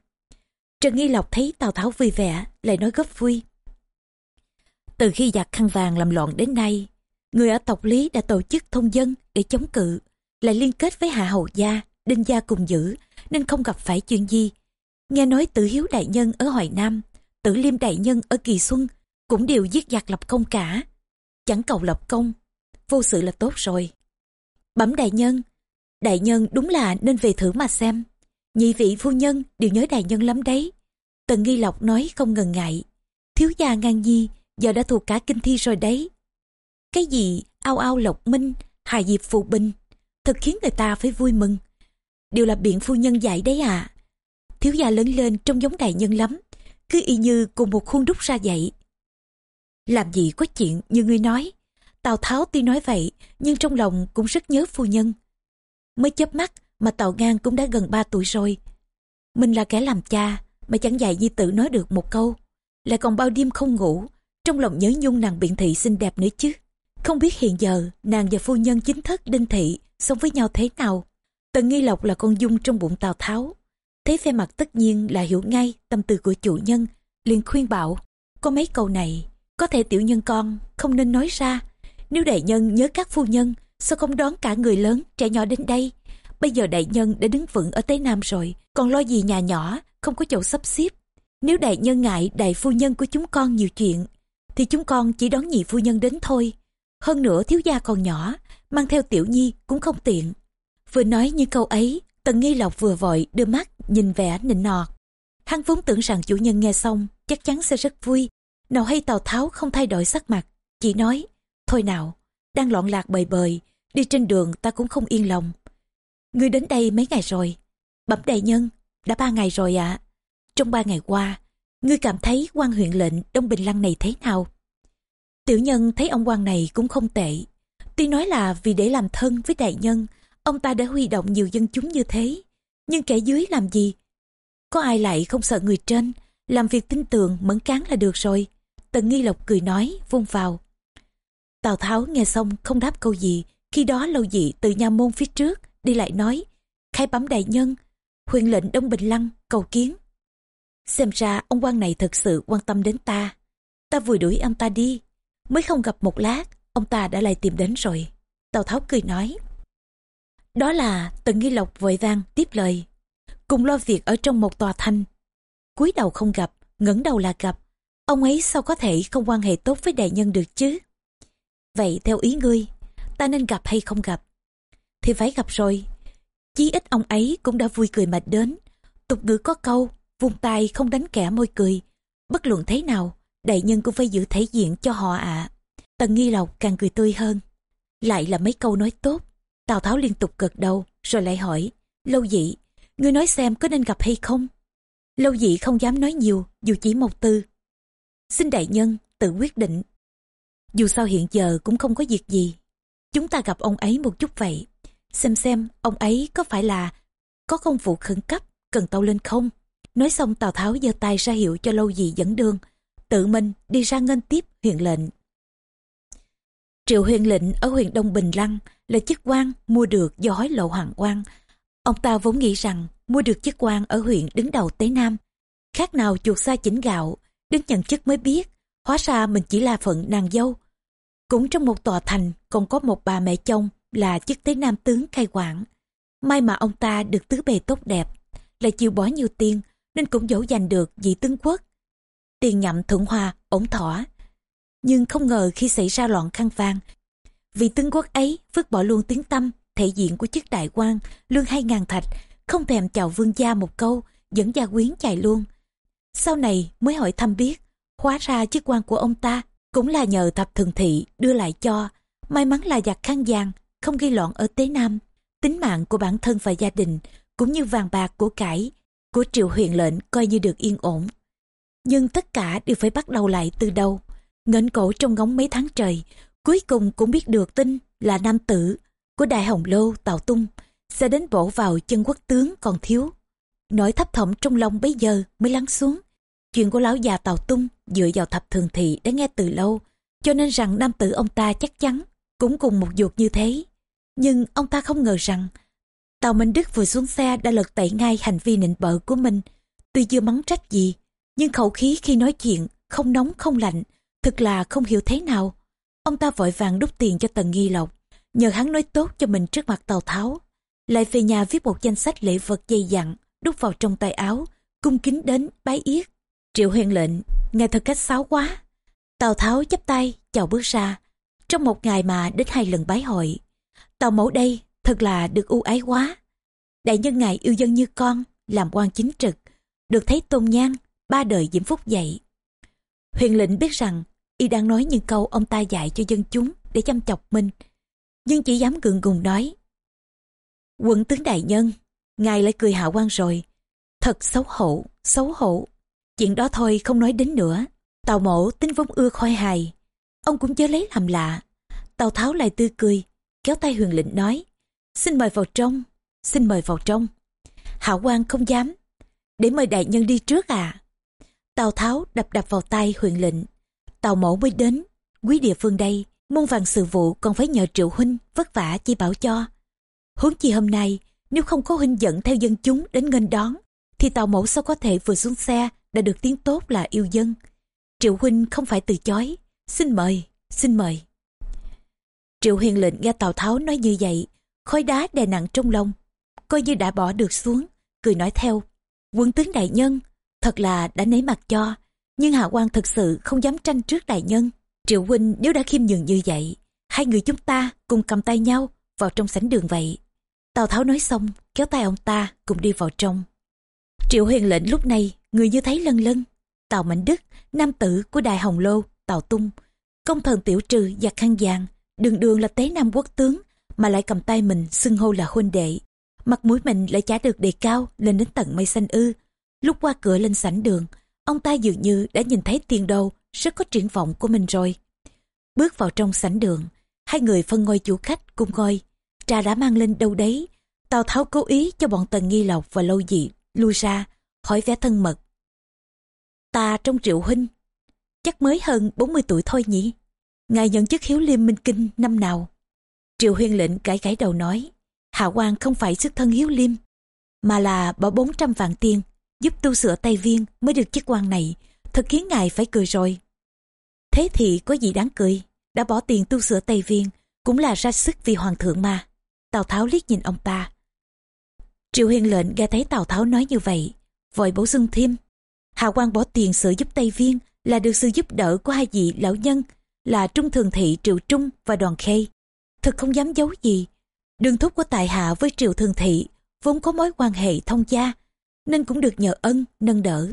Trần Nghi Lộc thấy Tào Tháo vui vẻ, lại nói gấp vui. Từ khi giặc khăn vàng làm loạn đến nay, người ở tộc Lý đã tổ chức thông dân để chống cự, lại liên kết với Hạ Hầu Gia, Đinh Gia cùng giữ, nên không gặp phải chuyện gì. Nghe nói tử hiếu đại nhân ở Hoài Nam, tử liêm đại nhân ở Kỳ Xuân, cũng đều giết giặc lập công cả. Chẳng cầu lập công, vô sự là tốt rồi. Bẩm đại nhân, đại nhân đúng là nên về thử mà xem. Nhị vị phu nhân đều nhớ đại nhân lắm đấy. Tần Nghi Lộc nói không ngần ngại. Thiếu gia ngang nhi, giờ đã thuộc cả kinh thi rồi đấy. Cái gì ao ao lộc minh, hài diệp phụ binh, thật khiến người ta phải vui mừng. Đều là biện phu nhân dạy đấy à. Thiếu gia lớn lên trông giống đại nhân lắm, cứ y như cùng một khuôn đúc ra vậy. Làm gì có chuyện như ngươi nói. Tào Tháo tuy nói vậy, nhưng trong lòng cũng rất nhớ phu nhân. Mới chớp mắt mà Tào Ngang cũng đã gần 3 tuổi rồi. Mình là kẻ làm cha, mà chẳng dạy di tử nói được một câu. Lại còn bao đêm không ngủ, trong lòng nhớ nhung nàng biện thị xinh đẹp nữa chứ. Không biết hiện giờ nàng và phu nhân chính thức đinh thị sống với nhau thế nào. Tần Nghi Lộc là con dung trong bụng Tào Tháo. Thấy phe mặt tất nhiên là hiểu ngay tâm tư của chủ nhân, liền khuyên bảo. Có mấy câu này, có thể tiểu nhân con không nên nói ra. Nếu đại nhân nhớ các phu nhân, sao không đón cả người lớn, trẻ nhỏ đến đây? Bây giờ đại nhân đã đứng vững ở tây Nam rồi, còn lo gì nhà nhỏ, không có chỗ sắp xếp. Nếu đại nhân ngại đại phu nhân của chúng con nhiều chuyện, thì chúng con chỉ đón nhị phu nhân đến thôi. Hơn nữa thiếu gia còn nhỏ, mang theo tiểu nhi cũng không tiện. Vừa nói như câu ấy, Tần Nghi Lộc vừa vội đưa mắt nhìn vẻ nịnh nọt. Hắn vốn tưởng rằng chủ nhân nghe xong chắc chắn sẽ rất vui. Nào hay Tào Tháo không thay đổi sắc mặt, chỉ nói, thôi nào, đang loạn lạc bời bời, đi trên đường ta cũng không yên lòng. Ngươi đến đây mấy ngày rồi? Bẩm đại nhân, đã ba ngày rồi ạ. Trong ba ngày qua, ngươi cảm thấy quan huyện lệnh Đông Bình Lăng này thế nào? Tiểu nhân thấy ông quan này cũng không tệ. Tuy nói là vì để làm thân với đại nhân, ông ta đã huy động nhiều dân chúng như thế. Nhưng kẻ dưới làm gì? Có ai lại không sợ người trên, làm việc tin tưởng mẫn cán là được rồi. Tần Nghi Lộc cười nói, vung vào. Tào Tháo nghe xong không đáp câu gì, khi đó lâu dị từ nhà môn phía trước, đi lại nói, khai bấm đại nhân, huyền lệnh Đông Bình Lăng, cầu kiến. Xem ra ông quan này thật sự quan tâm đến ta. Ta vừa đuổi ông ta đi, mới không gặp một lát, ông ta đã lại tìm đến rồi. Tào Tháo cười nói. Đó là Tần Nghi Lộc vội vang tiếp lời. Cùng lo việc ở trong một tòa thanh. cúi đầu không gặp, ngẩng đầu là gặp. Ông ấy sao có thể không quan hệ tốt với đại nhân được chứ? Vậy theo ý ngươi, ta nên gặp hay không gặp? Thì phải gặp rồi. Chí ít ông ấy cũng đã vui cười mệt đến. Tục ngữ có câu, vùng tay không đánh kẻ môi cười. Bất luận thế nào, đại nhân cũng phải giữ thể diện cho họ ạ. Tần nghi lộc càng cười tươi hơn. Lại là mấy câu nói tốt. Tào Tháo liên tục gật đầu, rồi lại hỏi, lâu dị, ngươi nói xem có nên gặp hay không? Lâu dị không dám nói nhiều, dù chỉ một từ. Xin đại nhân, tự quyết định. Dù sao hiện giờ cũng không có việc gì. Chúng ta gặp ông ấy một chút vậy. Xem xem ông ấy có phải là có công vụ khẩn cấp cần tàu lên không? Nói xong Tào Tháo giơ tay ra hiệu cho lâu dị dẫn đường. Tự mình đi ra ngân tiếp huyện lệnh. Triệu huyện lệnh ở huyện Đông Bình Lăng là chức quan mua được do hối lộ hoàng quan. Ông ta vốn nghĩ rằng mua được chức quan ở huyện đứng đầu Tế Nam. Khác nào chuột xa chỉnh gạo, đến nhận chức mới biết, hóa ra mình chỉ là phận nàng dâu. Cũng trong một tòa thành còn có một bà mẹ chồng là chức Tế Nam tướng cai quản. May mà ông ta được tứ bề tốt đẹp, lại chịu bỏ nhiều tiền nên cũng dỗ dành được vị tướng quốc. Tiền nhậm thuận hòa, ổn thỏa. Nhưng không ngờ khi xảy ra loạn khăn vang, vị tướng quốc ấy vứt bỏ luôn tiếng tâm, thể diện của chức đại quan, lương hai ngàn thạch, không thèm chào vương gia một câu, dẫn gia quyến chạy luôn. Sau này mới hỏi thăm biết, hóa ra chức quan của ông ta cũng là nhờ thập thường thị đưa lại cho. May mắn là giặc khăn giang không gây loạn ở Tế Nam. Tính mạng của bản thân và gia đình, cũng như vàng bạc của cải, của triệu huyền lệnh coi như được yên ổn. Nhưng tất cả đều phải bắt đầu lại từ đầu. Ngẩng cổ trong ngóng mấy tháng trời, cuối cùng cũng biết được tin là nam tử của Đại Hồng Lô Tào Tung sẽ đến bổ vào chân quốc tướng còn thiếu. Nỗi thấp thỏm trong lòng bây giờ mới lắng xuống. Chuyện của lão già Tào Tung dựa vào thập thường thị đã nghe từ lâu, cho nên rằng nam tử ông ta chắc chắn cũng cùng một ruột như thế. Nhưng ông ta không ngờ rằng tàu Minh Đức vừa xuống xe đã lật tẩy ngay hành vi nịnh bợ của mình. Tuy chưa mắng trách gì, nhưng khẩu khí khi nói chuyện không nóng không lạnh, thực là không hiểu thế nào. Ông ta vội vàng đút tiền cho Tần Nghi Lộc, nhờ hắn nói tốt cho mình trước mặt Tào Tháo. Lại về nhà viết một danh sách lễ vật dày dặn, đút vào trong tay áo, cung kính đến bái yết. Triệu huyền lệnh, nghe thật cách sáo quá. Tào Tháo chắp tay, chào bước ra. Trong một ngày mà đến hai lần bái hội. Tào mẫu đây, thật là được ưu ái quá. Đại nhân ngài yêu dân như con, làm quan chính trực, được thấy tôn nhang, ba đời diễm phúc dạy. Huyền lệnh biết rằng, y đang nói những câu ông ta dạy cho dân chúng để chăm chọc mình, nhưng chỉ dám gượng gùng nói. Quận tướng đại nhân, ngài lại cười hạ quan rồi. Thật xấu hổ, xấu hổ. Chuyện đó thôi không nói đến nữa. Tào mổ tính vốn ưa khôi hài. Ông cũng chớ lấy làm lạ. Tào tháo lại tươi cười, kéo tay huyền lệnh nói. Xin mời vào trong, xin mời vào trong. hảo quan không dám. Để mời đại nhân đi trước à. Tào Tháo đập đập vào tay huyền lệnh. Tào mẫu mới đến, quý địa phương đây, muôn vàng sự vụ còn phải nhờ triệu huynh vất vả chi bảo cho. Huống chi hôm nay, nếu không có huynh dẫn theo dân chúng đến nghênh đón, thì tàu mẫu sao có thể vừa xuống xe đã được tiếng tốt là yêu dân. Triệu huynh không phải từ chối, xin mời, xin mời. Triệu huyền lệnh nghe Tào Tháo nói như vậy, khói đá đè nặng trong lòng, coi như đã bỏ được xuống, cười nói theo. Quân tướng đại nhân, thật là đã nấy mặt cho, nhưng Hạ quan thực sự không dám tranh trước đại nhân. Triệu huynh nếu đã khiêm nhường như vậy, hai người chúng ta cùng cầm tay nhau vào trong sảnh đường vậy. Tào Tháo nói xong, kéo tay ông ta cùng đi vào trong. Triệu huyền lệnh lúc này, người như thấy lân lân. Tào Mạnh Đức, nam tử của Đại Hồng Lô, Tào Tung, công thần tiểu trừ và khăn vàng, đường đường là tế nam quốc tướng, mà lại cầm tay mình xưng hô là huynh đệ. Mặt mũi mình lại chả được đề cao lên đến tận mây xanh ư. Lúc qua cửa lên sảnh đường, ông ta dường như đã nhìn thấy tiền đồ rất có triển vọng của mình rồi. Bước vào trong sảnh đường, hai người phân ngôi chủ khách cùng ngôi Trà đã mang lên đâu đấy. Tào Tháo cố ý cho bọn Tần Nghi Lộc và Lâu Dị lui ra, khỏi vẻ thân mật. Ta trong triệu huynh, chắc mới hơn 40 tuổi thôi nhỉ? Ngài nhận chức hiếu liêm minh kinh năm nào? Triệu huyên lệnh cãi cãi đầu nói, Hạ quan không phải xuất thân hiếu liêm, mà là bỏ 400 vạn tiền giúp tu sửa Tây Viên mới được chức quan này, thật khiến ngài phải cười rồi. Thế thì có gì đáng cười, đã bỏ tiền tu sửa Tây Viên, cũng là ra sức vì hoàng thượng mà. Tào Tháo liếc nhìn ông ta. Triệu Hiền lệnh nghe thấy Tào Tháo nói như vậy, vội bổ sung thêm. Hạ quan bỏ tiền sửa giúp Tây Viên là được sự giúp đỡ của hai vị lão nhân là Trung Thường Thị Triệu Trung và Đoàn Khê. Thật không dám giấu gì. Đường thúc của Tài Hạ với Triệu Thường Thị vốn có mối quan hệ thông gia nên cũng được nhờ ân, nâng đỡ.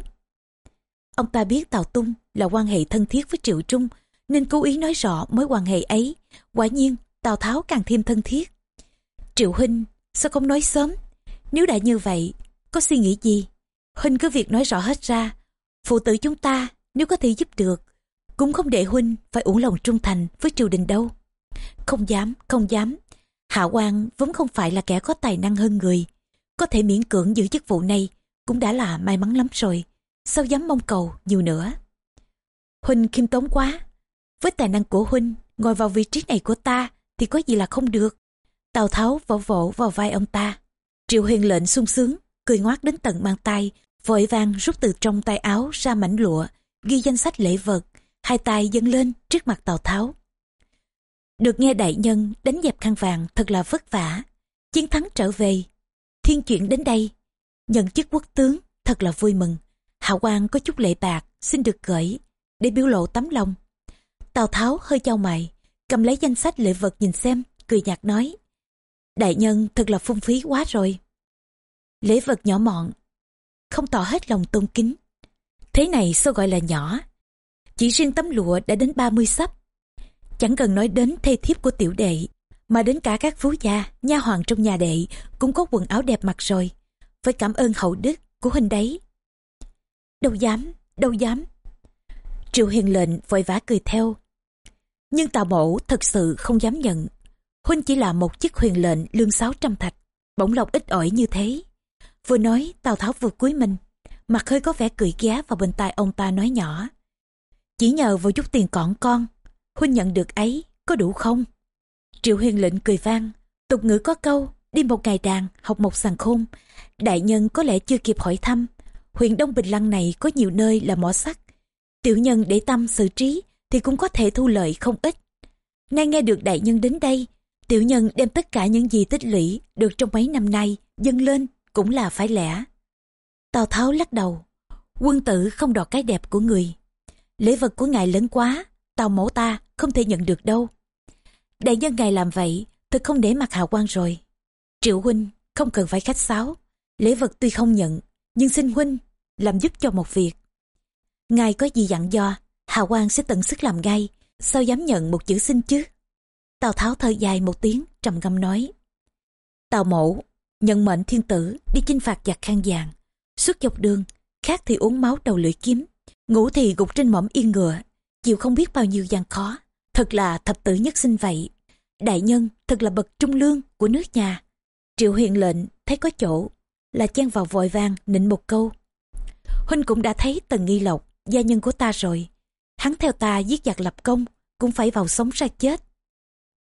Ông ta biết Tào Tung là quan hệ thân thiết với Triệu Trung, nên cố ý nói rõ mối quan hệ ấy. Quả nhiên, Tào Tháo càng thêm thân thiết. Triệu Huynh, sao không nói sớm? Nếu đã như vậy, có suy nghĩ gì? Huynh cứ việc nói rõ hết ra. Phụ tử chúng ta, nếu có thể giúp được, cũng không để Huynh phải uổng lòng trung thành với triều đình đâu. Không dám, không dám. Hạ quan vốn không phải là kẻ có tài năng hơn người. Có thể miễn cưỡng giữ chức vụ này cũng đã là may mắn lắm rồi. Sao dám mong cầu nhiều nữa. Huynh khiêm tốn quá. Với tài năng của Huynh, ngồi vào vị trí này của ta thì có gì là không được. Tào Tháo vỗ vỗ vào vai ông ta. Triệu huyền lệnh sung sướng, cười ngoác đến tận mang tay, vội vàng rút từ trong tay áo ra mảnh lụa, ghi danh sách lễ vật, hai tay dâng lên trước mặt Tào Tháo. Được nghe đại nhân đánh dẹp khăn vàng thật là vất vả. Chiến thắng trở về, thiên chuyển đến đây. Nhận chức quốc tướng thật là vui mừng. Hạ quan có chút lệ bạc xin được gửi để biểu lộ tấm lòng. Tào Tháo hơi chau mày, cầm lấy danh sách lễ vật nhìn xem, cười nhạt nói. Đại nhân thật là phung phí quá rồi. Lễ vật nhỏ mọn, không tỏ hết lòng tôn kính. Thế này sao gọi là nhỏ? Chỉ riêng tấm lụa đã đến 30 sắp. Chẳng cần nói đến thê thiếp của tiểu đệ, mà đến cả các phú gia, nha hoàng trong nhà đệ cũng có quần áo đẹp mặc rồi. Phải cảm ơn hậu đức của huynh đấy. Đâu dám, đâu dám. Triệu hiền lệnh vội vã cười theo. Nhưng tào mẫu thật sự không dám nhận. Huynh chỉ là một chiếc huyền lệnh lương sáu trăm thạch, bỗng lộc ít ỏi như thế. Vừa nói Tào Tháo vừa cúi mình, mặt hơi có vẻ cười ghé vào bên tai ông ta nói nhỏ. Chỉ nhờ vào chút tiền cỏn con, Huynh nhận được ấy, có đủ không? Triệu huyền lệnh cười vang, tục ngữ có câu, đi một ngày đàn, học một sàn khôn. Đại nhân có lẽ chưa kịp hỏi thăm. Huyện Đông Bình Lăng này có nhiều nơi là mỏ sắt. Tiểu nhân để tâm xử trí thì cũng có thể thu lợi không ít. Nay nghe được đại nhân đến đây, tiểu nhân đem tất cả những gì tích lũy được trong mấy năm nay dâng lên cũng là phải lẽ. Tào Tháo lắc đầu, quân tử không đọt cái đẹp của người. Lễ vật của ngài lớn quá, tào mẫu ta không thể nhận được đâu. Đại nhân ngài làm vậy, thật không để mặt hào quan rồi. Triệu huynh không cần phải khách sáo, lễ vật tuy không nhận, nhưng xin huynh làm giúp cho một việc. Ngài có gì dặn do, hào quan sẽ tận sức làm ngay, sao dám nhận một chữ xin chứ? Tào Tháo thở dài một tiếng, trầm ngâm nói. Tào mẫu, nhận mệnh thiên tử đi chinh phạt giặc khang vàng, suốt dọc đường, khác thì uống máu đầu lưỡi kiếm, ngủ thì gục trên mõm yên ngựa, chịu không biết bao nhiêu gian khó, thật là thập tử nhất sinh vậy. Đại nhân thật là bậc trung lương của nước nhà. Triệu huyền lệnh thấy có chỗ, là chen vào vội vàng nịnh một câu. Huynh cũng đã thấy tần nghi lộc, gia nhân của ta rồi. Hắn theo ta giết giặc lập công, cũng phải vào sống ra chết.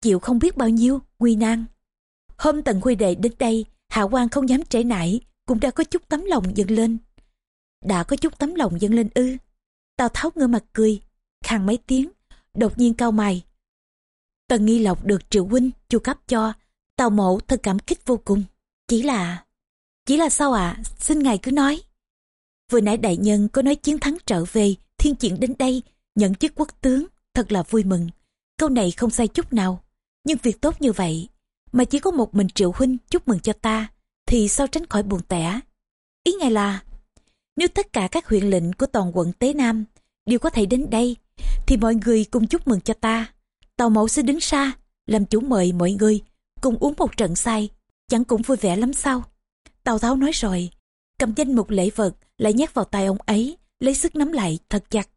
Chịu không biết bao nhiêu, nguy nan. Hôm tần huy đệ đến đây, hạ quan không dám trễ nải, cũng đã có chút tấm lòng dâng lên. Đã có chút tấm lòng dâng lên ư. Tào Tháo ngơ mặt cười, khang mấy tiếng, đột nhiên cao mày. Tần Nghi Lộc được Triệu Huynh chu cấp cho, Tào Mộ thật cảm kích vô cùng. Chỉ là... Chỉ là sao ạ? À? Xin ngài cứ nói. Vừa nãy đại nhân có nói chiến thắng trở về, thiên chuyện đến đây, nhận chức quốc tướng, thật là vui mừng. Câu này không sai chút nào. Nhưng việc tốt như vậy, mà chỉ có một mình Triệu Huynh chúc mừng cho ta, thì sao tránh khỏi buồn tẻ. Ý ngài là, nếu tất cả các huyện lệnh của toàn quận Tế Nam đều có thể đến đây, thì mọi người cùng chúc mừng cho ta. Tàu mẫu sẽ đứng xa, làm chủ mời mọi người, cùng uống một trận say, chẳng cũng vui vẻ lắm sao. Tào Tháo nói rồi, cầm danh một lễ vật lại nhét vào tay ông ấy, lấy sức nắm lại thật chặt.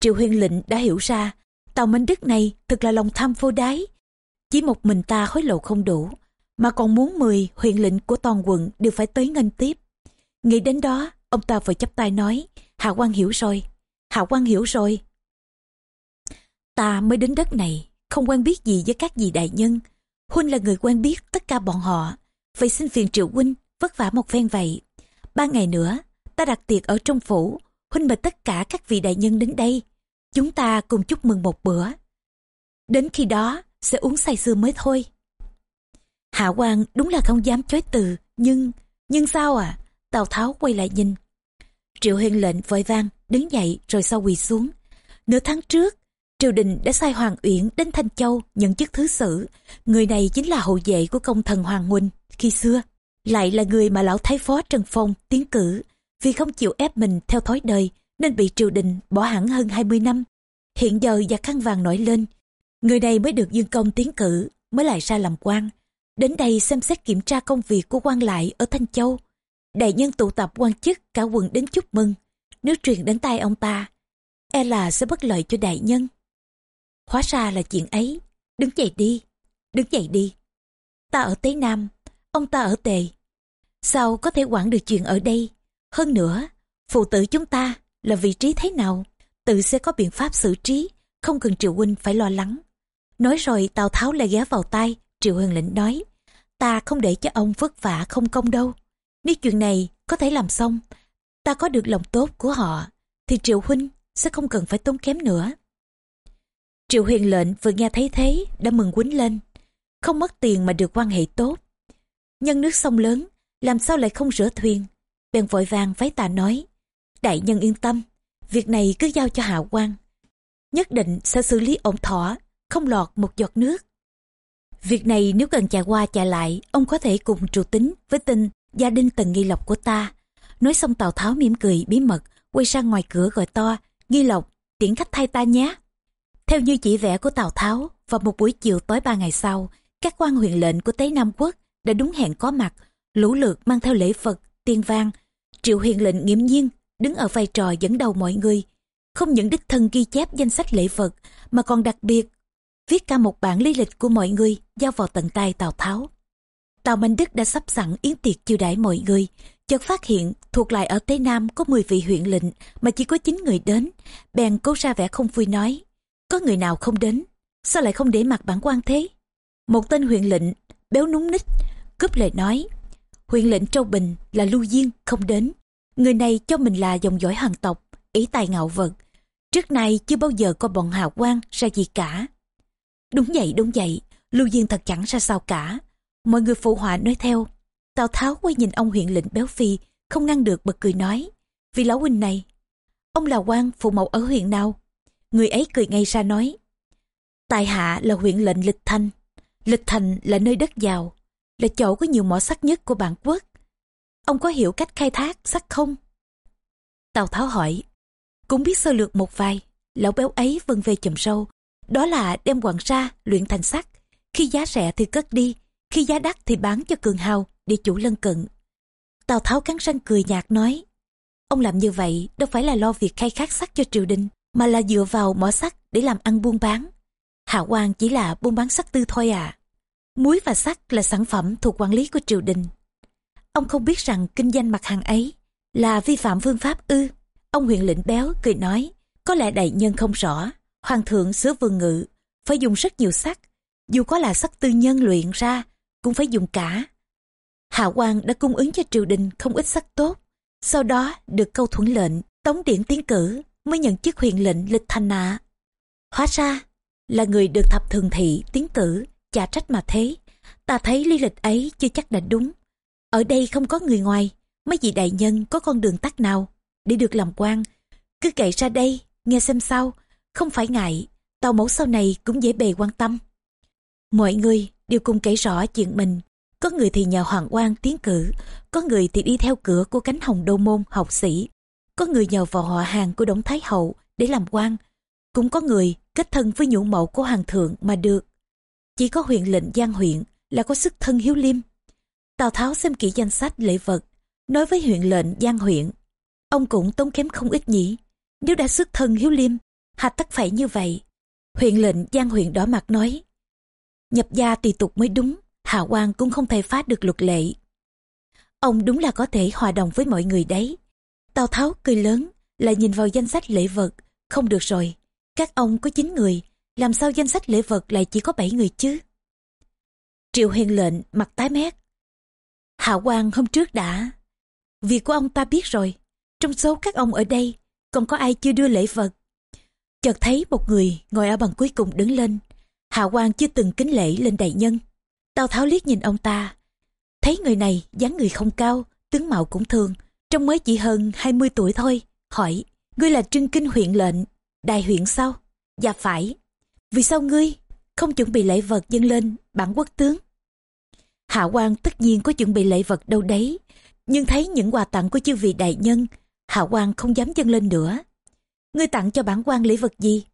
Triệu huyền lệnh đã hiểu ra, tàu Minh Đức này thật là lòng tham vô đáy. Chỉ một mình ta hối lộ không đủ, mà còn muốn mười huyện lệnh của toàn quận đều phải tới ngân tiếp. Nghĩ đến đó, ông ta vừa chấp tay nói, Hạ quan hiểu rồi, Hạ quan hiểu rồi. Ta mới đến đất này, không quen biết gì với các vị đại nhân. Huynh là người quen biết tất cả bọn họ. Vậy xin phiền triệu huynh, vất vả một phen vậy. Ba ngày nữa, ta đặt tiệc ở trong phủ. Huynh mời tất cả các vị đại nhân đến đây. Chúng ta cùng chúc mừng một bữa. Đến khi đó, sẽ uống say sưa mới thôi. Hạ quan đúng là không dám chối từ, nhưng, nhưng sao à? Tào Tháo quay lại nhìn. Triệu Huyền lệnh vội vang, đứng dậy rồi sau quỳ xuống. Nửa tháng trước, triều đình đã sai Hoàng Uyển đến Thanh Châu nhận chức thứ sử. Người này chính là hậu vệ của công thần Hoàng Huynh khi xưa. Lại là người mà lão thái phó Trần Phong tiến cử. Vì không chịu ép mình theo thói đời nên bị triều đình bỏ hẳn hơn 20 năm. Hiện giờ giặc khăn vàng nổi lên. Người này mới được dương công tiến cử, mới lại ra làm quan. Đến đây xem xét kiểm tra công việc của quan lại ở Thanh Châu. Đại nhân tụ tập quan chức cả quần đến chúc mừng. Nếu truyền đến tay ông ta, e là sẽ bất lợi cho đại nhân. Hóa ra là chuyện ấy. Đứng dậy đi, đứng dậy đi. Ta ở Tế Nam, ông ta ở Tề. Sao có thể quản được chuyện ở đây? Hơn nữa, phụ tử chúng ta là vị trí thế nào? Tự sẽ có biện pháp xử trí, không cần Triệu Huynh phải lo lắng. Nói rồi Tào Tháo lại ghé vào tay, Triệu Huyền lĩnh nói, ta không để cho ông vất vả không công đâu. Nếu chuyện này có thể làm xong, ta có được lòng tốt của họ, thì Triệu Huynh sẽ không cần phải tốn kém nữa. Triệu huyền lệnh vừa nghe thấy thế đã mừng quýnh lên. Không mất tiền mà được quan hệ tốt. Nhân nước sông lớn, làm sao lại không rửa thuyền. Bèn vội vàng vái tà nói. Đại nhân yên tâm, việc này cứ giao cho hạ quan. Nhất định sẽ xử lý ổn thỏa, không lọt một giọt nước. Việc này nếu cần chạy qua chạy lại, ông có thể cùng trụ tính với tin gia đình tần nghi lộc của ta. Nói xong Tào Tháo mỉm cười bí mật, quay sang ngoài cửa gọi to, nghi lộc, tiễn khách thay ta nhé. Theo như chỉ vẽ của Tào Tháo, vào một buổi chiều tối ba ngày sau, các quan huyện lệnh của Tế Nam Quốc đã đúng hẹn có mặt, lũ lượt mang theo lễ vật, tiên vang. Triệu huyền lệnh nghiêm nhiên, đứng ở vai trò dẫn đầu mọi người. Không những đích thân ghi chép danh sách lễ vật, mà còn đặc biệt viết cả một bản lý lịch của mọi người giao vào tận tay Tào Tháo. Tào Minh Đức đã sắp sẵn yến tiệc chiêu đãi mọi người, chợt phát hiện thuộc lại ở tây Nam có 10 vị huyện lệnh mà chỉ có 9 người đến, bèn cố ra vẻ không vui nói, có người nào không đến, sao lại không để mặt bản quan thế? Một tên huyện lệnh béo núng ních, cướp lời nói. Huyện lệnh Châu Bình là Lưu Diên không đến. Người này cho mình là dòng dõi hoàng tộc, ý tài ngạo vật. Trước nay chưa bao giờ có bọn hào quang ra gì cả. Đúng vậy, đúng vậy, Lưu Diên thật chẳng ra sao cả. Mọi người phụ họa nói theo. Tào Tháo quay nhìn ông huyện lệnh béo phi, không ngăn được bật cười nói. Vì lão huynh này, ông là quan phụ mẫu ở huyện nào? Người ấy cười ngay ra nói. Tài hạ là huyện lệnh Lịch Thanh. Lịch Thành là nơi đất giàu, là chỗ có nhiều mỏ sắt nhất của bản quốc. Ông có hiểu cách khai thác sắt không? Tào Tháo hỏi. Cũng biết sơ lược một vài, lão béo ấy vân về chùm sâu. Đó là đem quặng ra, luyện thành sắt. Khi giá rẻ thì cất đi, khi giá đắt thì bán cho cường hào, địa chủ lân cận. Tào Tháo cắn răng cười nhạt nói. Ông làm như vậy đâu phải là lo việc khai thác sắt cho triều đình, mà là dựa vào mỏ sắt để làm ăn buôn bán. Hạ quan chỉ là buôn bán sắt tư thôi à. Muối và sắt là sản phẩm thuộc quản lý của triều đình. Ông không biết rằng kinh doanh mặt hàng ấy là vi phạm phương pháp ư. Ông huyện lĩnh béo cười nói, có lẽ đại nhân không rõ, hoàng thượng sửa vườn ngự, phải dùng rất nhiều sắt, dù có là sắt tư nhân luyện ra, cũng phải dùng cả. Hạ quan đã cung ứng cho triều đình không ít sắt tốt, sau đó được câu thuận lệnh, tống điển tiến cử, mới nhận chức huyện lệnh lịch thành nạ. Hóa ra, là người được thập thường thị tiến cử, chả trách mà thế. Ta thấy lý lịch ấy chưa chắc đã đúng. Ở đây không có người ngoài, mấy vị đại nhân có con đường tắt nào để được làm quan. Cứ kệ ra đây, nghe xem sao, không phải ngại, tàu mẫu sau này cũng dễ bề quan tâm. Mọi người đều cùng kể rõ chuyện mình. Có người thì nhờ hoàng quan tiến cử, có người thì đi theo cửa của cánh hồng đô môn học sĩ, có người nhờ vào họ hàng của Đổng Thái Hậu để làm quan, cũng có người kết thân với nhũ mẫu của hoàng thượng mà được. Chỉ có huyện lệnh Giang huyện là có sức thân hiếu liêm. Tào Tháo xem kỹ danh sách lễ vật, nói với huyện lệnh Giang huyện. Ông cũng tốn kém không ít nhỉ. Nếu đã sức thân hiếu liêm, hà tất phải như vậy. Huyện lệnh Giang huyện đỏ mặt nói. Nhập gia tùy tục mới đúng, Hạ quan cũng không thể phá được luật lệ. Ông đúng là có thể hòa đồng với mọi người đấy. Tào Tháo cười lớn, lại nhìn vào danh sách lễ vật. Không được rồi, các ông có 9 người, làm sao danh sách lễ vật lại chỉ có 7 người chứ? Triệu huyền lệnh mặt tái mét. Hạ quan hôm trước đã. Việc của ông ta biết rồi. Trong số các ông ở đây, còn có ai chưa đưa lễ vật? Chợt thấy một người ngồi ở bằng cuối cùng đứng lên. Hạ quan chưa từng kính lễ lên đại nhân. Tào Tháo liếc nhìn ông ta. Thấy người này dáng người không cao, tướng mạo cũng thường. Trông mới chỉ hơn 20 tuổi thôi. Hỏi, ngươi là trưng kinh huyện lệnh, đại huyện sao? Dạ phải. Vì sao ngươi không chuẩn bị lễ vật dâng lên bản quốc tướng? Hạ quan tất nhiên có chuẩn bị lễ vật đâu đấy. Nhưng thấy những quà tặng của chư vị đại nhân, Hạ quan không dám dâng lên nữa. Ngươi tặng cho bản quan lễ vật gì?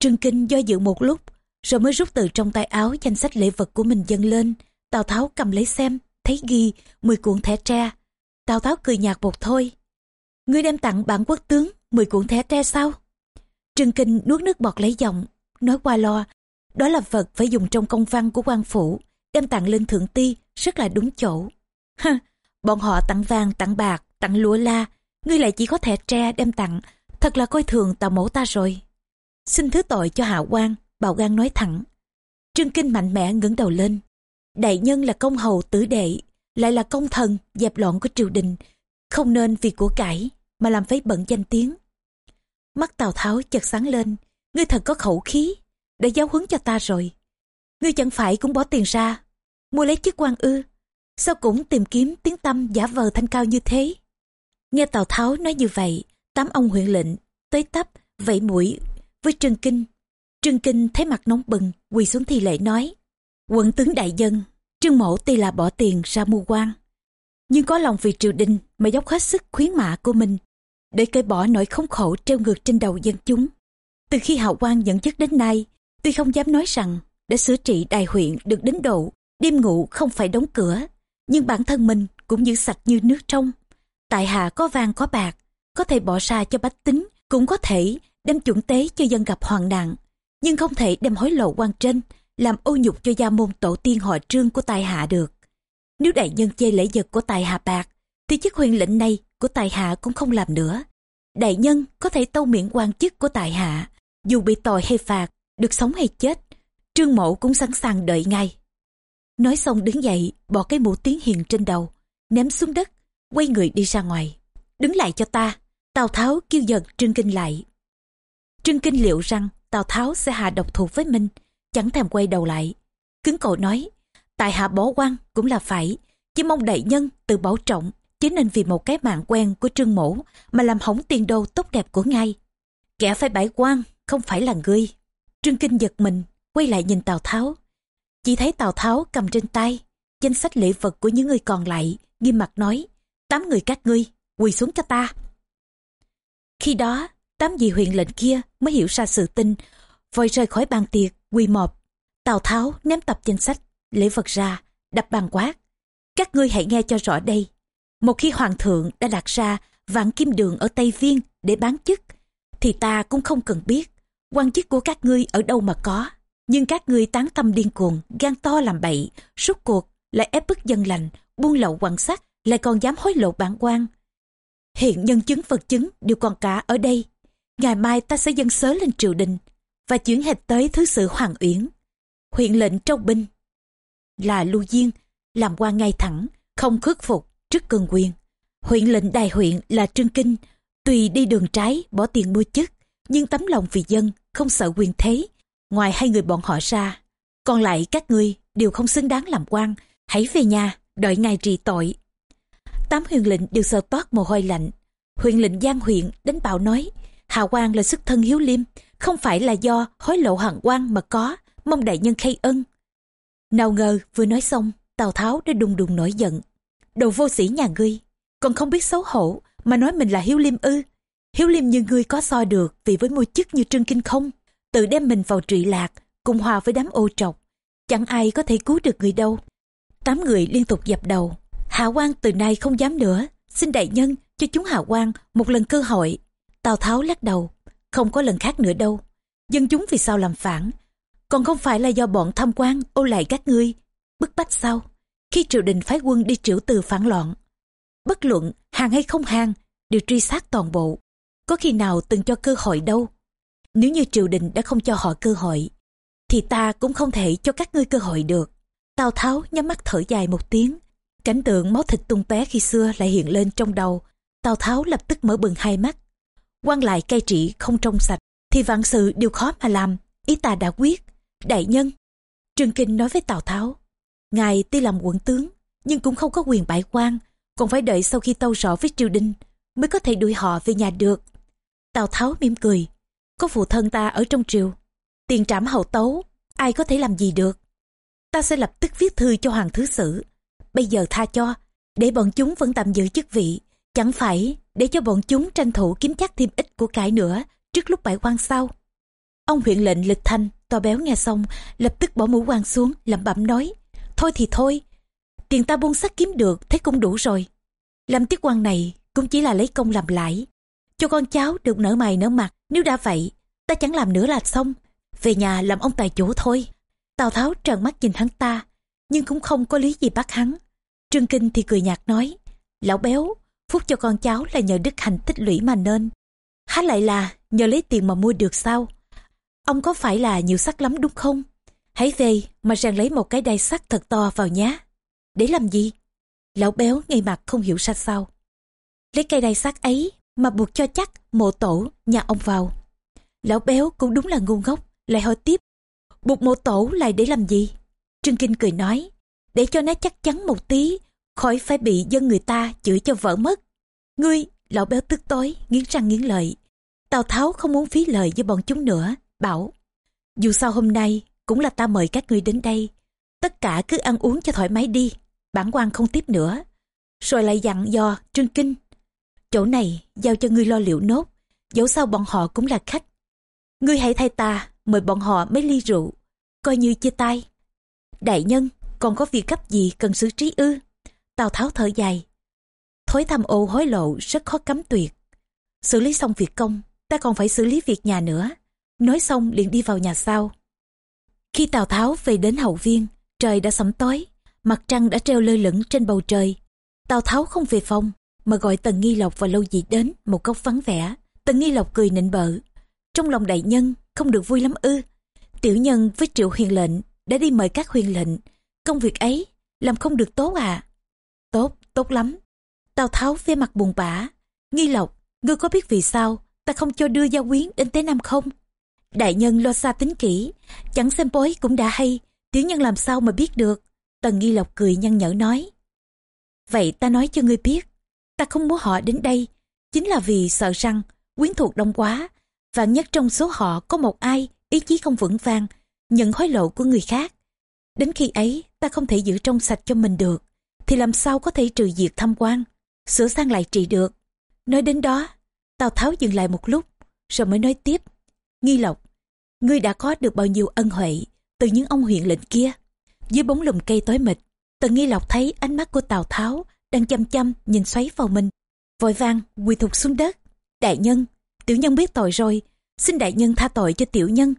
Trương Kinh do dự một lúc, rồi mới rút từ trong tay áo danh sách lễ vật của mình dâng lên. Tào Tháo cầm lấy xem, thấy ghi 10 cuộn thẻ tre. Tào Tháo cười nhạt một thôi. Ngươi đem tặng bản quốc tướng 10 cuộn thẻ tre sao? Trương Kinh nuốt nước bọt lấy giọng, nói qua lo. Đó là vật phải dùng trong công văn của quan phủ, đem tặng lên thượng ti, rất là đúng chỗ. Ha, bọn họ tặng vàng, tặng bạc, tặng lúa la, ngươi lại chỉ có thẻ tre đem tặng, thật là coi thường tàu mẫu ta rồi. Xin thứ tội cho hạ quan, Bảo gan nói thẳng. Trương Kinh mạnh mẽ ngẩng đầu lên. Đại nhân là công hầu tử đệ, lại là công thần, dẹp loạn của triều đình, không nên vì của cải mà làm phế bận danh tiếng. Mắt Tào Tháo chợt sáng lên, ngươi thật có khẩu khí, đã giáo huấn cho ta rồi. Ngươi chẳng phải cũng bỏ tiền ra, mua lấy chức quan ư, sao cũng tìm kiếm tiếng tâm giả vờ thanh cao như thế. Nghe Tào Tháo nói như vậy, tám ông huyện lệnh, tới tấp, vẫy mũi với Trương Kinh. Trương Kinh thấy mặt nóng bừng, quỳ xuống thi lễ nói, quận tướng đại dân, Trương mẫu tuy là bỏ tiền ra mua quan, nhưng có lòng vì triều đình mà dốc hết sức khuyến mã của mình để cởi bỏ nỗi khốn khổ treo ngược trên đầu dân chúng. Từ khi hạo quan nhận chức đến nay, tuy không dám nói rằng đã sửa trị đại huyện được đến độ đêm ngủ không phải đóng cửa, nhưng bản thân mình cũng giữ sạch như nước trong. Tại hạ có vàng có bạc, có thể bỏ ra cho bách tính, cũng có thể đem chuẩn tế cho dân gặp hoạn nạn, nhưng không thể đem hối lộ quan trên, làm ô nhục cho gia môn tổ tiên họ trương của tài hạ được. Nếu đại nhân chê lễ vật của tài hạ bạc, thì chức huyền lệnh này của tài hạ cũng không làm nữa. Đại nhân có thể tâu miệng quan chức của tài hạ, dù bị tội hay phạt, được sống hay chết, trương mộ cũng sẵn sàng đợi ngay. Nói xong đứng dậy, bỏ cái mũ tiếng hiền trên đầu, ném xuống đất, quay người đi ra ngoài. Đứng lại cho ta, Tào Tháo kêu giật Trương Kinh lại. Trương Kinh liệu rằng Tào Tháo sẽ hạ độc thủ với mình, chẳng thèm quay đầu lại. Cứng cổ nói, tại hạ bỏ quan cũng là phải, chỉ mong đại nhân tự bảo trọng, chứ nên vì một cái mạng quen của Trương Mổ mà làm hỏng tiền đô tốt đẹp của ngài. Kẻ phải bãi quan, không phải là ngươi. Trương Kinh giật mình, quay lại nhìn Tào Tháo. Chỉ thấy Tào Tháo cầm trên tay, danh sách lễ vật của những người còn lại, nghiêm mặt nói, tám người các ngươi, quỳ xuống cho ta. Khi đó, tám vị huyện lệnh kia mới hiểu ra sự tin, vội rời khỏi bàn tiệc, quỳ mọp. Tào Tháo ném tập danh sách, lễ vật ra, đập bàn quát. Các ngươi hãy nghe cho rõ đây. Một khi hoàng thượng đã đặt ra vạn kim đường ở Tây Viên để bán chức, thì ta cũng không cần biết quan chức của các ngươi ở đâu mà có. Nhưng các ngươi tán tâm điên cuồng, gan to làm bậy, suốt cuộc lại ép bức dân lành, buôn lậu quan sắc, lại còn dám hối lộ bản quan. Hiện nhân chứng vật chứng đều còn cả ở đây. Ngày mai ta sẽ dâng sớ lên triều đình và chuyển hệt tới thứ sự Hoàng Uyển. Huyện lệnh Châu Binh là Lưu Diên, làm quan ngay thẳng, không khuất phục trước cường quyền. Huyện lệnh đại huyện là Trương Kinh, tùy đi đường trái bỏ tiền mua chức, nhưng tấm lòng vì dân, không sợ quyền thế. Ngoài hai người bọn họ ra, còn lại các ngươi đều không xứng đáng làm quan. Hãy về nhà, đợi ngài trị tội. Tám huyền lệnh đều sợ toát mồ hôi lạnh. Huyền lệnh Giang huyện đến bảo nói, hà quan là xuất thân hiếu liêm, không phải là do hối lộ hoàng quan mà có, mong đại nhân khay ân. Nào ngờ vừa nói xong, Tào Tháo đã đùng đùng nổi giận. Đồ vô sĩ nhà ngươi, còn không biết xấu hổ mà nói mình là hiếu liêm ư. Hiếu liêm như ngươi có so được vì với môi chức như Trương Kinh không? Tự đem mình vào trụy lạc, cùng hòa với đám ô trọc. Chẳng ai có thể cứu được người đâu. Tám người liên tục dập đầu. Hạ quan từ nay không dám nữa. Xin đại nhân cho chúng Hạ quan một lần cơ hội. Tào Tháo lắc đầu. Không có lần khác nữa đâu. Dân chúng vì sao làm phản? Còn không phải là do bọn tham quan ô lại các ngươi. Bức bách sao? Khi triều đình phái quân đi triệu từ phản loạn. Bất luận hàng hay không hàng đều truy sát toàn bộ. Có khi nào từng cho cơ hội đâu. Nếu như triều đình đã không cho họ cơ hội, thì ta cũng không thể cho các ngươi cơ hội được. Tào Tháo nhắm mắt thở dài một tiếng. Cảnh tượng máu thịt tung té khi xưa lại hiện lên trong đầu. Tào Tháo lập tức mở bừng hai mắt. quan lại cai trị không trong sạch, thì vạn sự đều khó mà làm. Ý ta đã quyết. Đại nhân. Trương Kinh nói với Tào Tháo. Ngài tuy làm quận tướng, nhưng cũng không có quyền bãi quan, còn phải đợi sau khi tâu rõ với triều đình mới có thể đuổi họ về nhà được. Tào Tháo mỉm cười. Có phụ thân ta ở trong triều. Tiền trảm hậu tấu, ai có thể làm gì được. Ta sẽ lập tức viết thư cho Hoàng Thứ Sử. Bây giờ tha cho, để bọn chúng vẫn tạm giữ chức vị. Chẳng phải để cho bọn chúng tranh thủ kiếm chắc thêm ít của cải nữa trước lúc bãi quan sau. Ông huyện lệnh lịch thanh, to béo nghe xong, lập tức bỏ mũ quan xuống, lẩm bẩm nói. Thôi thì thôi, tiền ta buôn sắt kiếm được, thế cũng đủ rồi. Làm tiết quan này cũng chỉ là lấy công làm lãi cho con cháu được nở mày nở mặt nếu đã vậy ta chẳng làm nữa là xong về nhà làm ông tài chủ thôi tào tháo trợn mắt nhìn hắn ta nhưng cũng không có lý gì bắt hắn trương kinh thì cười nhạt nói lão béo phúc cho con cháu là nhờ đức hạnh tích lũy mà nên há lại là nhờ lấy tiền mà mua được sao ông có phải là nhiều sắc lắm đúng không hãy về mà rèn lấy một cái đai sắt thật to vào nhá để làm gì lão béo ngay mặt không hiểu ra sao lấy cây đai sắt ấy mà buộc cho chắc mộ tổ nhà ông vào. Lão béo cũng đúng là ngu ngốc, lại hỏi tiếp. Buộc mộ tổ lại để làm gì? Trương Kinh cười nói, để cho nó chắc chắn một tí, khỏi phải bị dân người ta chửi cho vỡ mất. Ngươi, lão béo tức tối, nghiến răng nghiến lợi. Tào Tháo không muốn phí lời với bọn chúng nữa, bảo. Dù sao hôm nay, cũng là ta mời các ngươi đến đây. Tất cả cứ ăn uống cho thoải mái đi, bản quan không tiếp nữa. Rồi lại dặn dò Trương Kinh chỗ này giao cho ngươi lo liệu nốt dẫu sao bọn họ cũng là khách ngươi hãy thay ta mời bọn họ mấy ly rượu coi như chia tay đại nhân còn có việc gấp gì cần xử trí ư tào tháo thở dài thối tham ô hối lộ rất khó cấm tuyệt xử lý xong việc công ta còn phải xử lý việc nhà nữa nói xong liền đi vào nhà sau khi tào tháo về đến hậu viên trời đã sẩm tối mặt trăng đã treo lơ lửng trên bầu trời tào tháo không về phòng mà gọi Tần Nghi Lộc và Lâu Dị đến một góc vắng vẻ. Tần Nghi Lộc cười nịnh bợ. Trong lòng đại nhân không được vui lắm ư. Tiểu nhân với triệu huyền lệnh đã đi mời các huyền lệnh. công việc ấy, làm không được tốt à? Tốt, tốt lắm. Tào Tháo về mặt buồn bã. Nghi Lộc, ngươi có biết vì sao ta không cho đưa gia quyến đến Tế Nam không? Đại nhân lo xa tính kỹ, chẳng xem bói cũng đã hay, tiểu nhân làm sao mà biết được. Tần Nghi Lộc cười nhăn nhở nói. Vậy ta nói cho ngươi biết, ta không muốn họ đến đây, chính là vì sợ rằng quyến thuộc đông quá, và nhất trong số họ có một ai ý chí không vững vàng, nhận hối lộ của người khác. Đến khi ấy ta không thể giữ trong sạch cho mình được, thì làm sao có thể trừ diệt tham quan, sửa sang lại trị được. Nói đến đó, Tào Tháo dừng lại một lúc, rồi mới nói tiếp. Nghi Lộc, ngươi đã có được bao nhiêu ân huệ từ những ông huyện lệnh kia. Dưới bóng lùm cây tối mịt, Tần Nghi Lộc thấy ánh mắt của Tào Tháo đang chăm chăm nhìn xoáy vào mình. Vội vàng quỳ thục xuống đất. Đại nhân, tiểu nhân biết tội rồi, xin đại nhân tha tội cho tiểu nhân.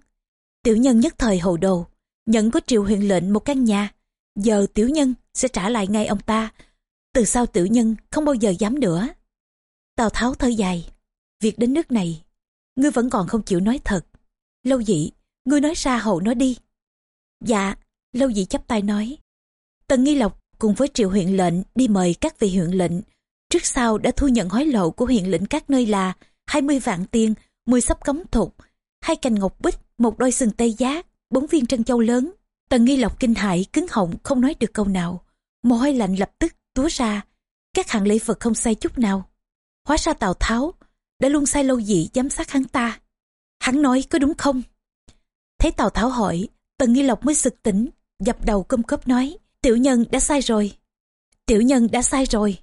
Tiểu nhân nhất thời hồ đồ, nhận có triệu huyện lệnh một căn nhà. Giờ tiểu nhân sẽ trả lại ngay ông ta. Từ sau tiểu nhân không bao giờ dám nữa. Tào Tháo thở dài. Việc đến nước này, ngươi vẫn còn không chịu nói thật. Lâu dị, ngươi nói ra hậu nói đi. Dạ, lâu dị chắp tay nói. Tần Nghi Lộc cùng với triệu huyện lệnh đi mời các vị huyện lệnh. Trước sau đã thu nhận hối lộ của huyện lệnh các nơi là 20 vạn tiền, 10 sắp cấm thục, hai cành ngọc bích, một đôi sừng tây giác, bốn viên trân châu lớn. Tần Nghi Lộc kinh hãi cứng họng không nói được câu nào. Mồ hôi lạnh lập tức túa ra, các hạng lễ vật không sai chút nào. Hóa ra Tào Tháo đã luôn sai lâu dị giám sát hắn ta. Hắn nói có đúng không? Thấy Tào Tháo hỏi, Tần Nghi Lộc mới sực tỉnh, dập đầu cơm cấp nói, tiểu nhân đã sai rồi. Tiểu nhân đã sai rồi.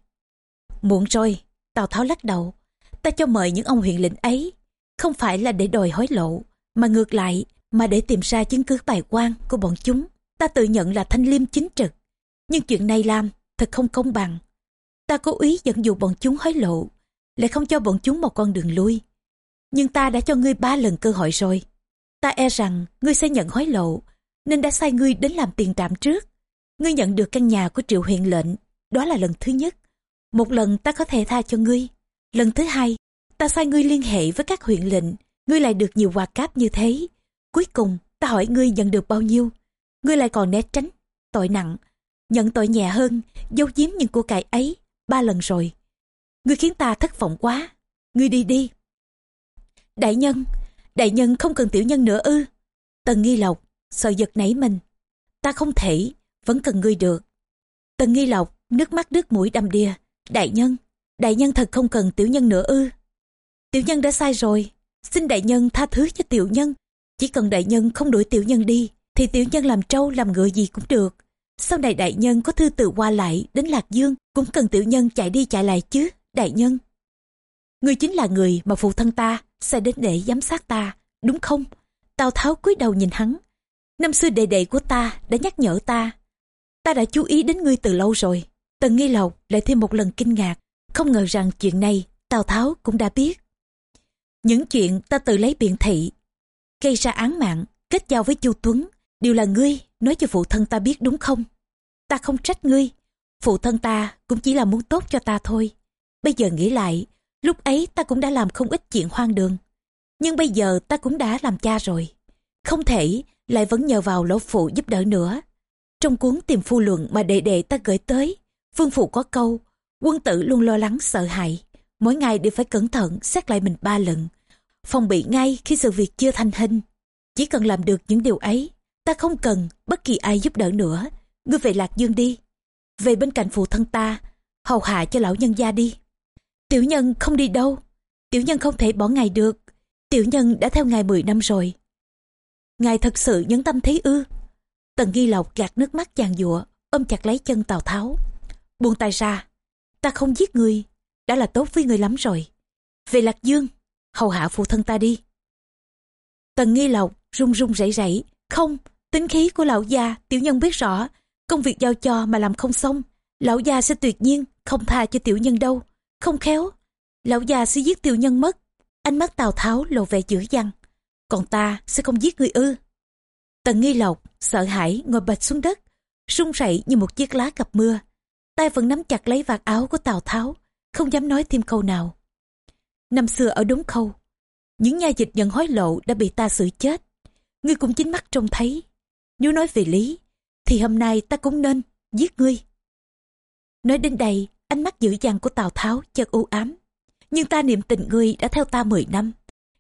Muộn rồi, Tào Tháo lắc đầu. Ta cho mời những ông huyện lệnh ấy, không phải là để đòi hối lộ, mà ngược lại, mà để tìm ra chứng cứ bài quan của bọn chúng. Ta tự nhận là thanh liêm chính trực. Nhưng chuyện này làm, thật không công bằng. Ta cố ý dẫn dụ bọn chúng hối lộ, lại không cho bọn chúng một con đường lui. Nhưng ta đã cho ngươi ba lần cơ hội rồi. Ta e rằng ngươi sẽ nhận hối lộ, nên đã sai ngươi đến làm tiền trạm trước. Ngươi nhận được căn nhà của triệu huyện lệnh, đó là lần thứ nhất. Một lần ta có thể tha cho ngươi. Lần thứ hai, ta sai ngươi liên hệ với các huyện lệnh, ngươi lại được nhiều quà cáp như thế. Cuối cùng, ta hỏi ngươi nhận được bao nhiêu. Ngươi lại còn né tránh, tội nặng. Nhận tội nhẹ hơn, giấu giếm những của cải ấy, ba lần rồi. Ngươi khiến ta thất vọng quá. Ngươi đi đi. Đại nhân, đại nhân không cần tiểu nhân nữa ư. Tần nghi lộc, sợ giật nảy mình. Ta không thể, vẫn cần ngươi được. Tần nghi lộc, nước mắt nước mũi đầm đìa. Đại nhân, đại nhân thật không cần tiểu nhân nữa ư. Tiểu nhân đã sai rồi, xin đại nhân tha thứ cho tiểu nhân. Chỉ cần đại nhân không đuổi tiểu nhân đi, thì tiểu nhân làm trâu làm ngựa gì cũng được. Sau này đại nhân có thư từ qua lại đến Lạc Dương, cũng cần tiểu nhân chạy đi chạy lại chứ, đại nhân. Người chính là người mà phụ thân ta sẽ đến để giám sát ta, đúng không? Tào Tháo cúi đầu nhìn hắn. Năm xưa đệ đệ của ta đã nhắc nhở ta. Ta đã chú ý đến ngươi từ lâu rồi. Tần Nghi Lộc lại thêm một lần kinh ngạc. Không ngờ rằng chuyện này Tào Tháo cũng đã biết. Những chuyện ta tự lấy biện thị, gây ra án mạng, kết giao với Chu Tuấn, đều là ngươi nói cho phụ thân ta biết đúng không? Ta không trách ngươi, phụ thân ta cũng chỉ là muốn tốt cho ta thôi. Bây giờ nghĩ lại, lúc ấy ta cũng đã làm không ít chuyện hoang đường. Nhưng bây giờ ta cũng đã làm cha rồi. Không thể lại vẫn nhờ vào lỗ phụ giúp đỡ nữa. Trong cuốn tìm phu luận mà đệ đệ ta gửi tới, Phương Phụ có câu, quân tử luôn lo lắng sợ hãi, mỗi ngày đều phải cẩn thận xét lại mình ba lần, phòng bị ngay khi sự việc chưa thành hình. Chỉ cần làm được những điều ấy, ta không cần bất kỳ ai giúp đỡ nữa. Ngươi về Lạc Dương đi. Về bên cạnh phụ thân ta, hầu hạ cho lão nhân gia đi. Tiểu nhân không đi đâu. Tiểu nhân không thể bỏ ngài được. Tiểu nhân đã theo ngài 10 năm rồi. Ngài thật sự nhấn tâm thấy ư. Tần ghi lộc gạt nước mắt chàng dụa, ôm chặt lấy chân Tào Tháo. Buông tay ra. Ta không giết người, đã là tốt với người lắm rồi. Về Lạc Dương, hầu hạ phụ thân ta đi. Tần nghi lộc run run rẩy rẩy, không, tính khí của lão già tiểu nhân biết rõ, công việc giao cho mà làm không xong, lão già sẽ tuyệt nhiên không tha cho tiểu nhân đâu, không khéo, lão già sẽ giết tiểu nhân mất. Ánh mắt Tào Tháo lộ vẻ dữ dằn, còn ta sẽ không giết người ư. Tần nghi lộc sợ hãi ngồi bệt xuống đất, run rẩy như một chiếc lá gặp mưa, tay vẫn nắm chặt lấy vạt áo của Tào Tháo, không dám nói thêm câu nào. Năm xưa ở Đống Khâu, những nha dịch nhận hối lộ đã bị ta xử chết. Ngươi cũng chính mắt trông thấy. Nếu nói về lý, thì hôm nay ta cũng nên giết ngươi. Nói đến đây, ánh mắt dữ dằn của Tào Tháo chợt u ám. Nhưng ta niệm tình ngươi đã theo ta 10 năm.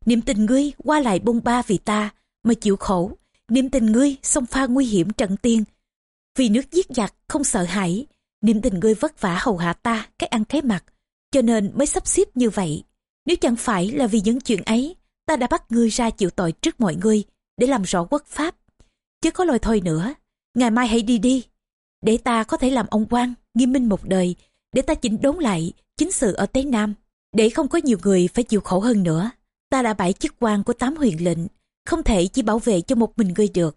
Niệm tình ngươi qua lại bông ba vì ta mà chịu khổ. Niệm tình ngươi xông pha nguy hiểm trận tiên. Vì nước giết giặc không sợ hãi. Niệm tình ngươi vất vả hầu hạ ta cái ăn cái mặt. Cho nên mới sắp xếp như vậy. Nếu chẳng phải là vì những chuyện ấy, ta đã bắt ngươi ra chịu tội trước mọi người để làm rõ quốc pháp. Chứ có lời thôi nữa, ngày mai hãy đi đi. Để ta có thể làm ông quan, nghiêm minh một đời, để ta chỉnh đốn lại chính sự ở Tây Nam. Để không có nhiều người phải chịu khổ hơn nữa. Ta đã bãi chức quan của tám huyền lệnh, không thể chỉ bảo vệ cho một mình ngươi được.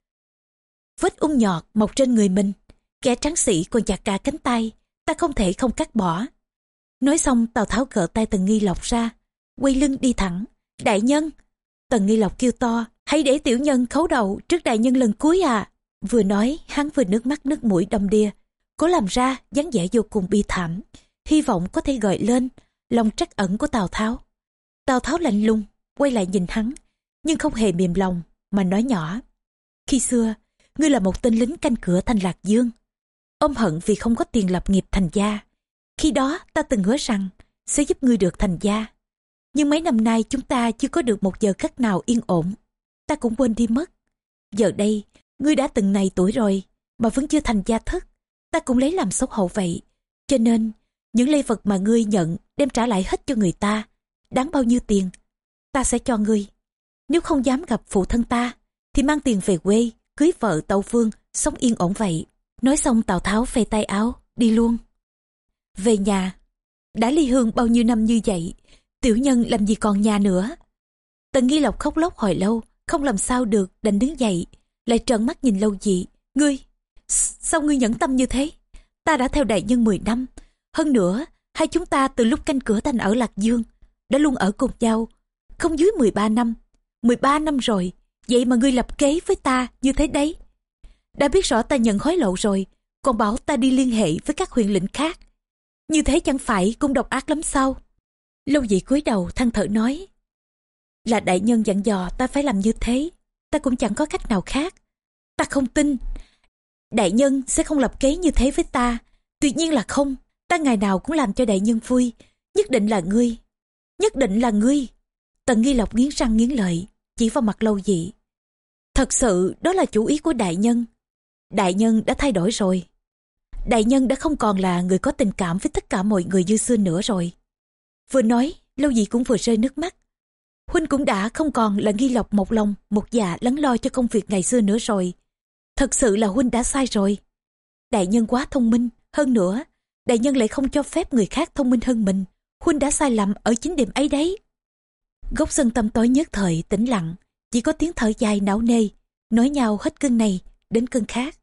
Vết ung nhọt mọc trên người mình, kẻ trắng sĩ còn chặt cả cánh tay, ta không thể không cắt bỏ. Nói xong Tào Tháo gỡ tay Tần Nghi Lộc ra, quay lưng đi thẳng. Đại nhân! Tần Nghi Lộc kêu to, hãy để tiểu nhân khấu đầu trước đại nhân lần cuối à. Vừa nói, hắn vừa nước mắt nước mũi đầm đìa, cố làm ra dáng vẻ vô cùng bi thảm, hy vọng có thể gợi lên lòng trắc ẩn của Tào Tháo. Tào Tháo lạnh lùng, quay lại nhìn hắn, nhưng không hề mềm lòng, mà nói nhỏ. Khi xưa, ngươi là một tên lính canh cửa thành Lạc Dương. Ôm hận vì không có tiền lập nghiệp thành gia. Khi đó ta từng hứa rằng sẽ giúp ngươi được thành gia. Nhưng mấy năm nay chúng ta chưa có được một giờ khắc nào yên ổn. Ta cũng quên đi mất. Giờ đây, ngươi đã từng này tuổi rồi, mà vẫn chưa thành gia thất. Ta cũng lấy làm xấu hổ vậy. Cho nên, những lễ vật mà ngươi nhận đem trả lại hết cho người ta. Đáng bao nhiêu tiền? Ta sẽ cho ngươi. Nếu không dám gặp phụ thân ta, thì mang tiền về quê, cưới vợ tàu phương, sống yên ổn vậy. Nói xong Tào Tháo phê tay áo, đi luôn. Về nhà, đã ly hương bao nhiêu năm như vậy, tiểu nhân làm gì còn nhà nữa. Tần Nghi Lộc khóc lóc hồi lâu, không làm sao được, đành đứng dậy, lại trợn mắt nhìn lâu dị. Ngươi, sao ngươi nhẫn tâm như thế? Ta đã theo đại nhân 10 năm. Hơn nữa, hai chúng ta từ lúc canh cửa thành ở Lạc Dương, đã luôn ở cùng nhau, không dưới 13 năm. 13 năm rồi, vậy mà ngươi lập kế với ta như thế đấy. Đã biết rõ ta nhận hối lộ rồi, còn bảo ta đi liên hệ với các huyện lĩnh khác. Như thế chẳng phải cũng độc ác lắm sao? Lâu dị cúi đầu than thở nói. Là đại nhân dặn dò ta phải làm như thế, ta cũng chẳng có cách nào khác. Ta không tin. Đại nhân sẽ không lập kế như thế với ta. Tuyệt nhiên là không, ta ngày nào cũng làm cho đại nhân vui. Nhất định là ngươi. Nhất định là ngươi. Tần nghi lộc nghiến răng nghiến lợi, chỉ vào mặt lâu dị. Thật sự đó là chủ ý của đại nhân. Đại nhân đã thay đổi rồi. Đại nhân đã không còn là người có tình cảm với tất cả mọi người như xưa nữa rồi. Vừa nói, lâu gì cũng vừa rơi nước mắt. Huynh cũng đã không còn là nghi lộc một lòng, một dạ lắng lo cho công việc ngày xưa nữa rồi. Thật sự là Huynh đã sai rồi. Đại nhân quá thông minh, hơn nữa, đại nhân lại không cho phép người khác thông minh hơn mình. Huynh đã sai lầm ở chính điểm ấy đấy. gốc sân tâm tối nhất thời, tĩnh lặng, chỉ có tiếng thở dài não nê, nói nhau hết cơn này đến cơn khác.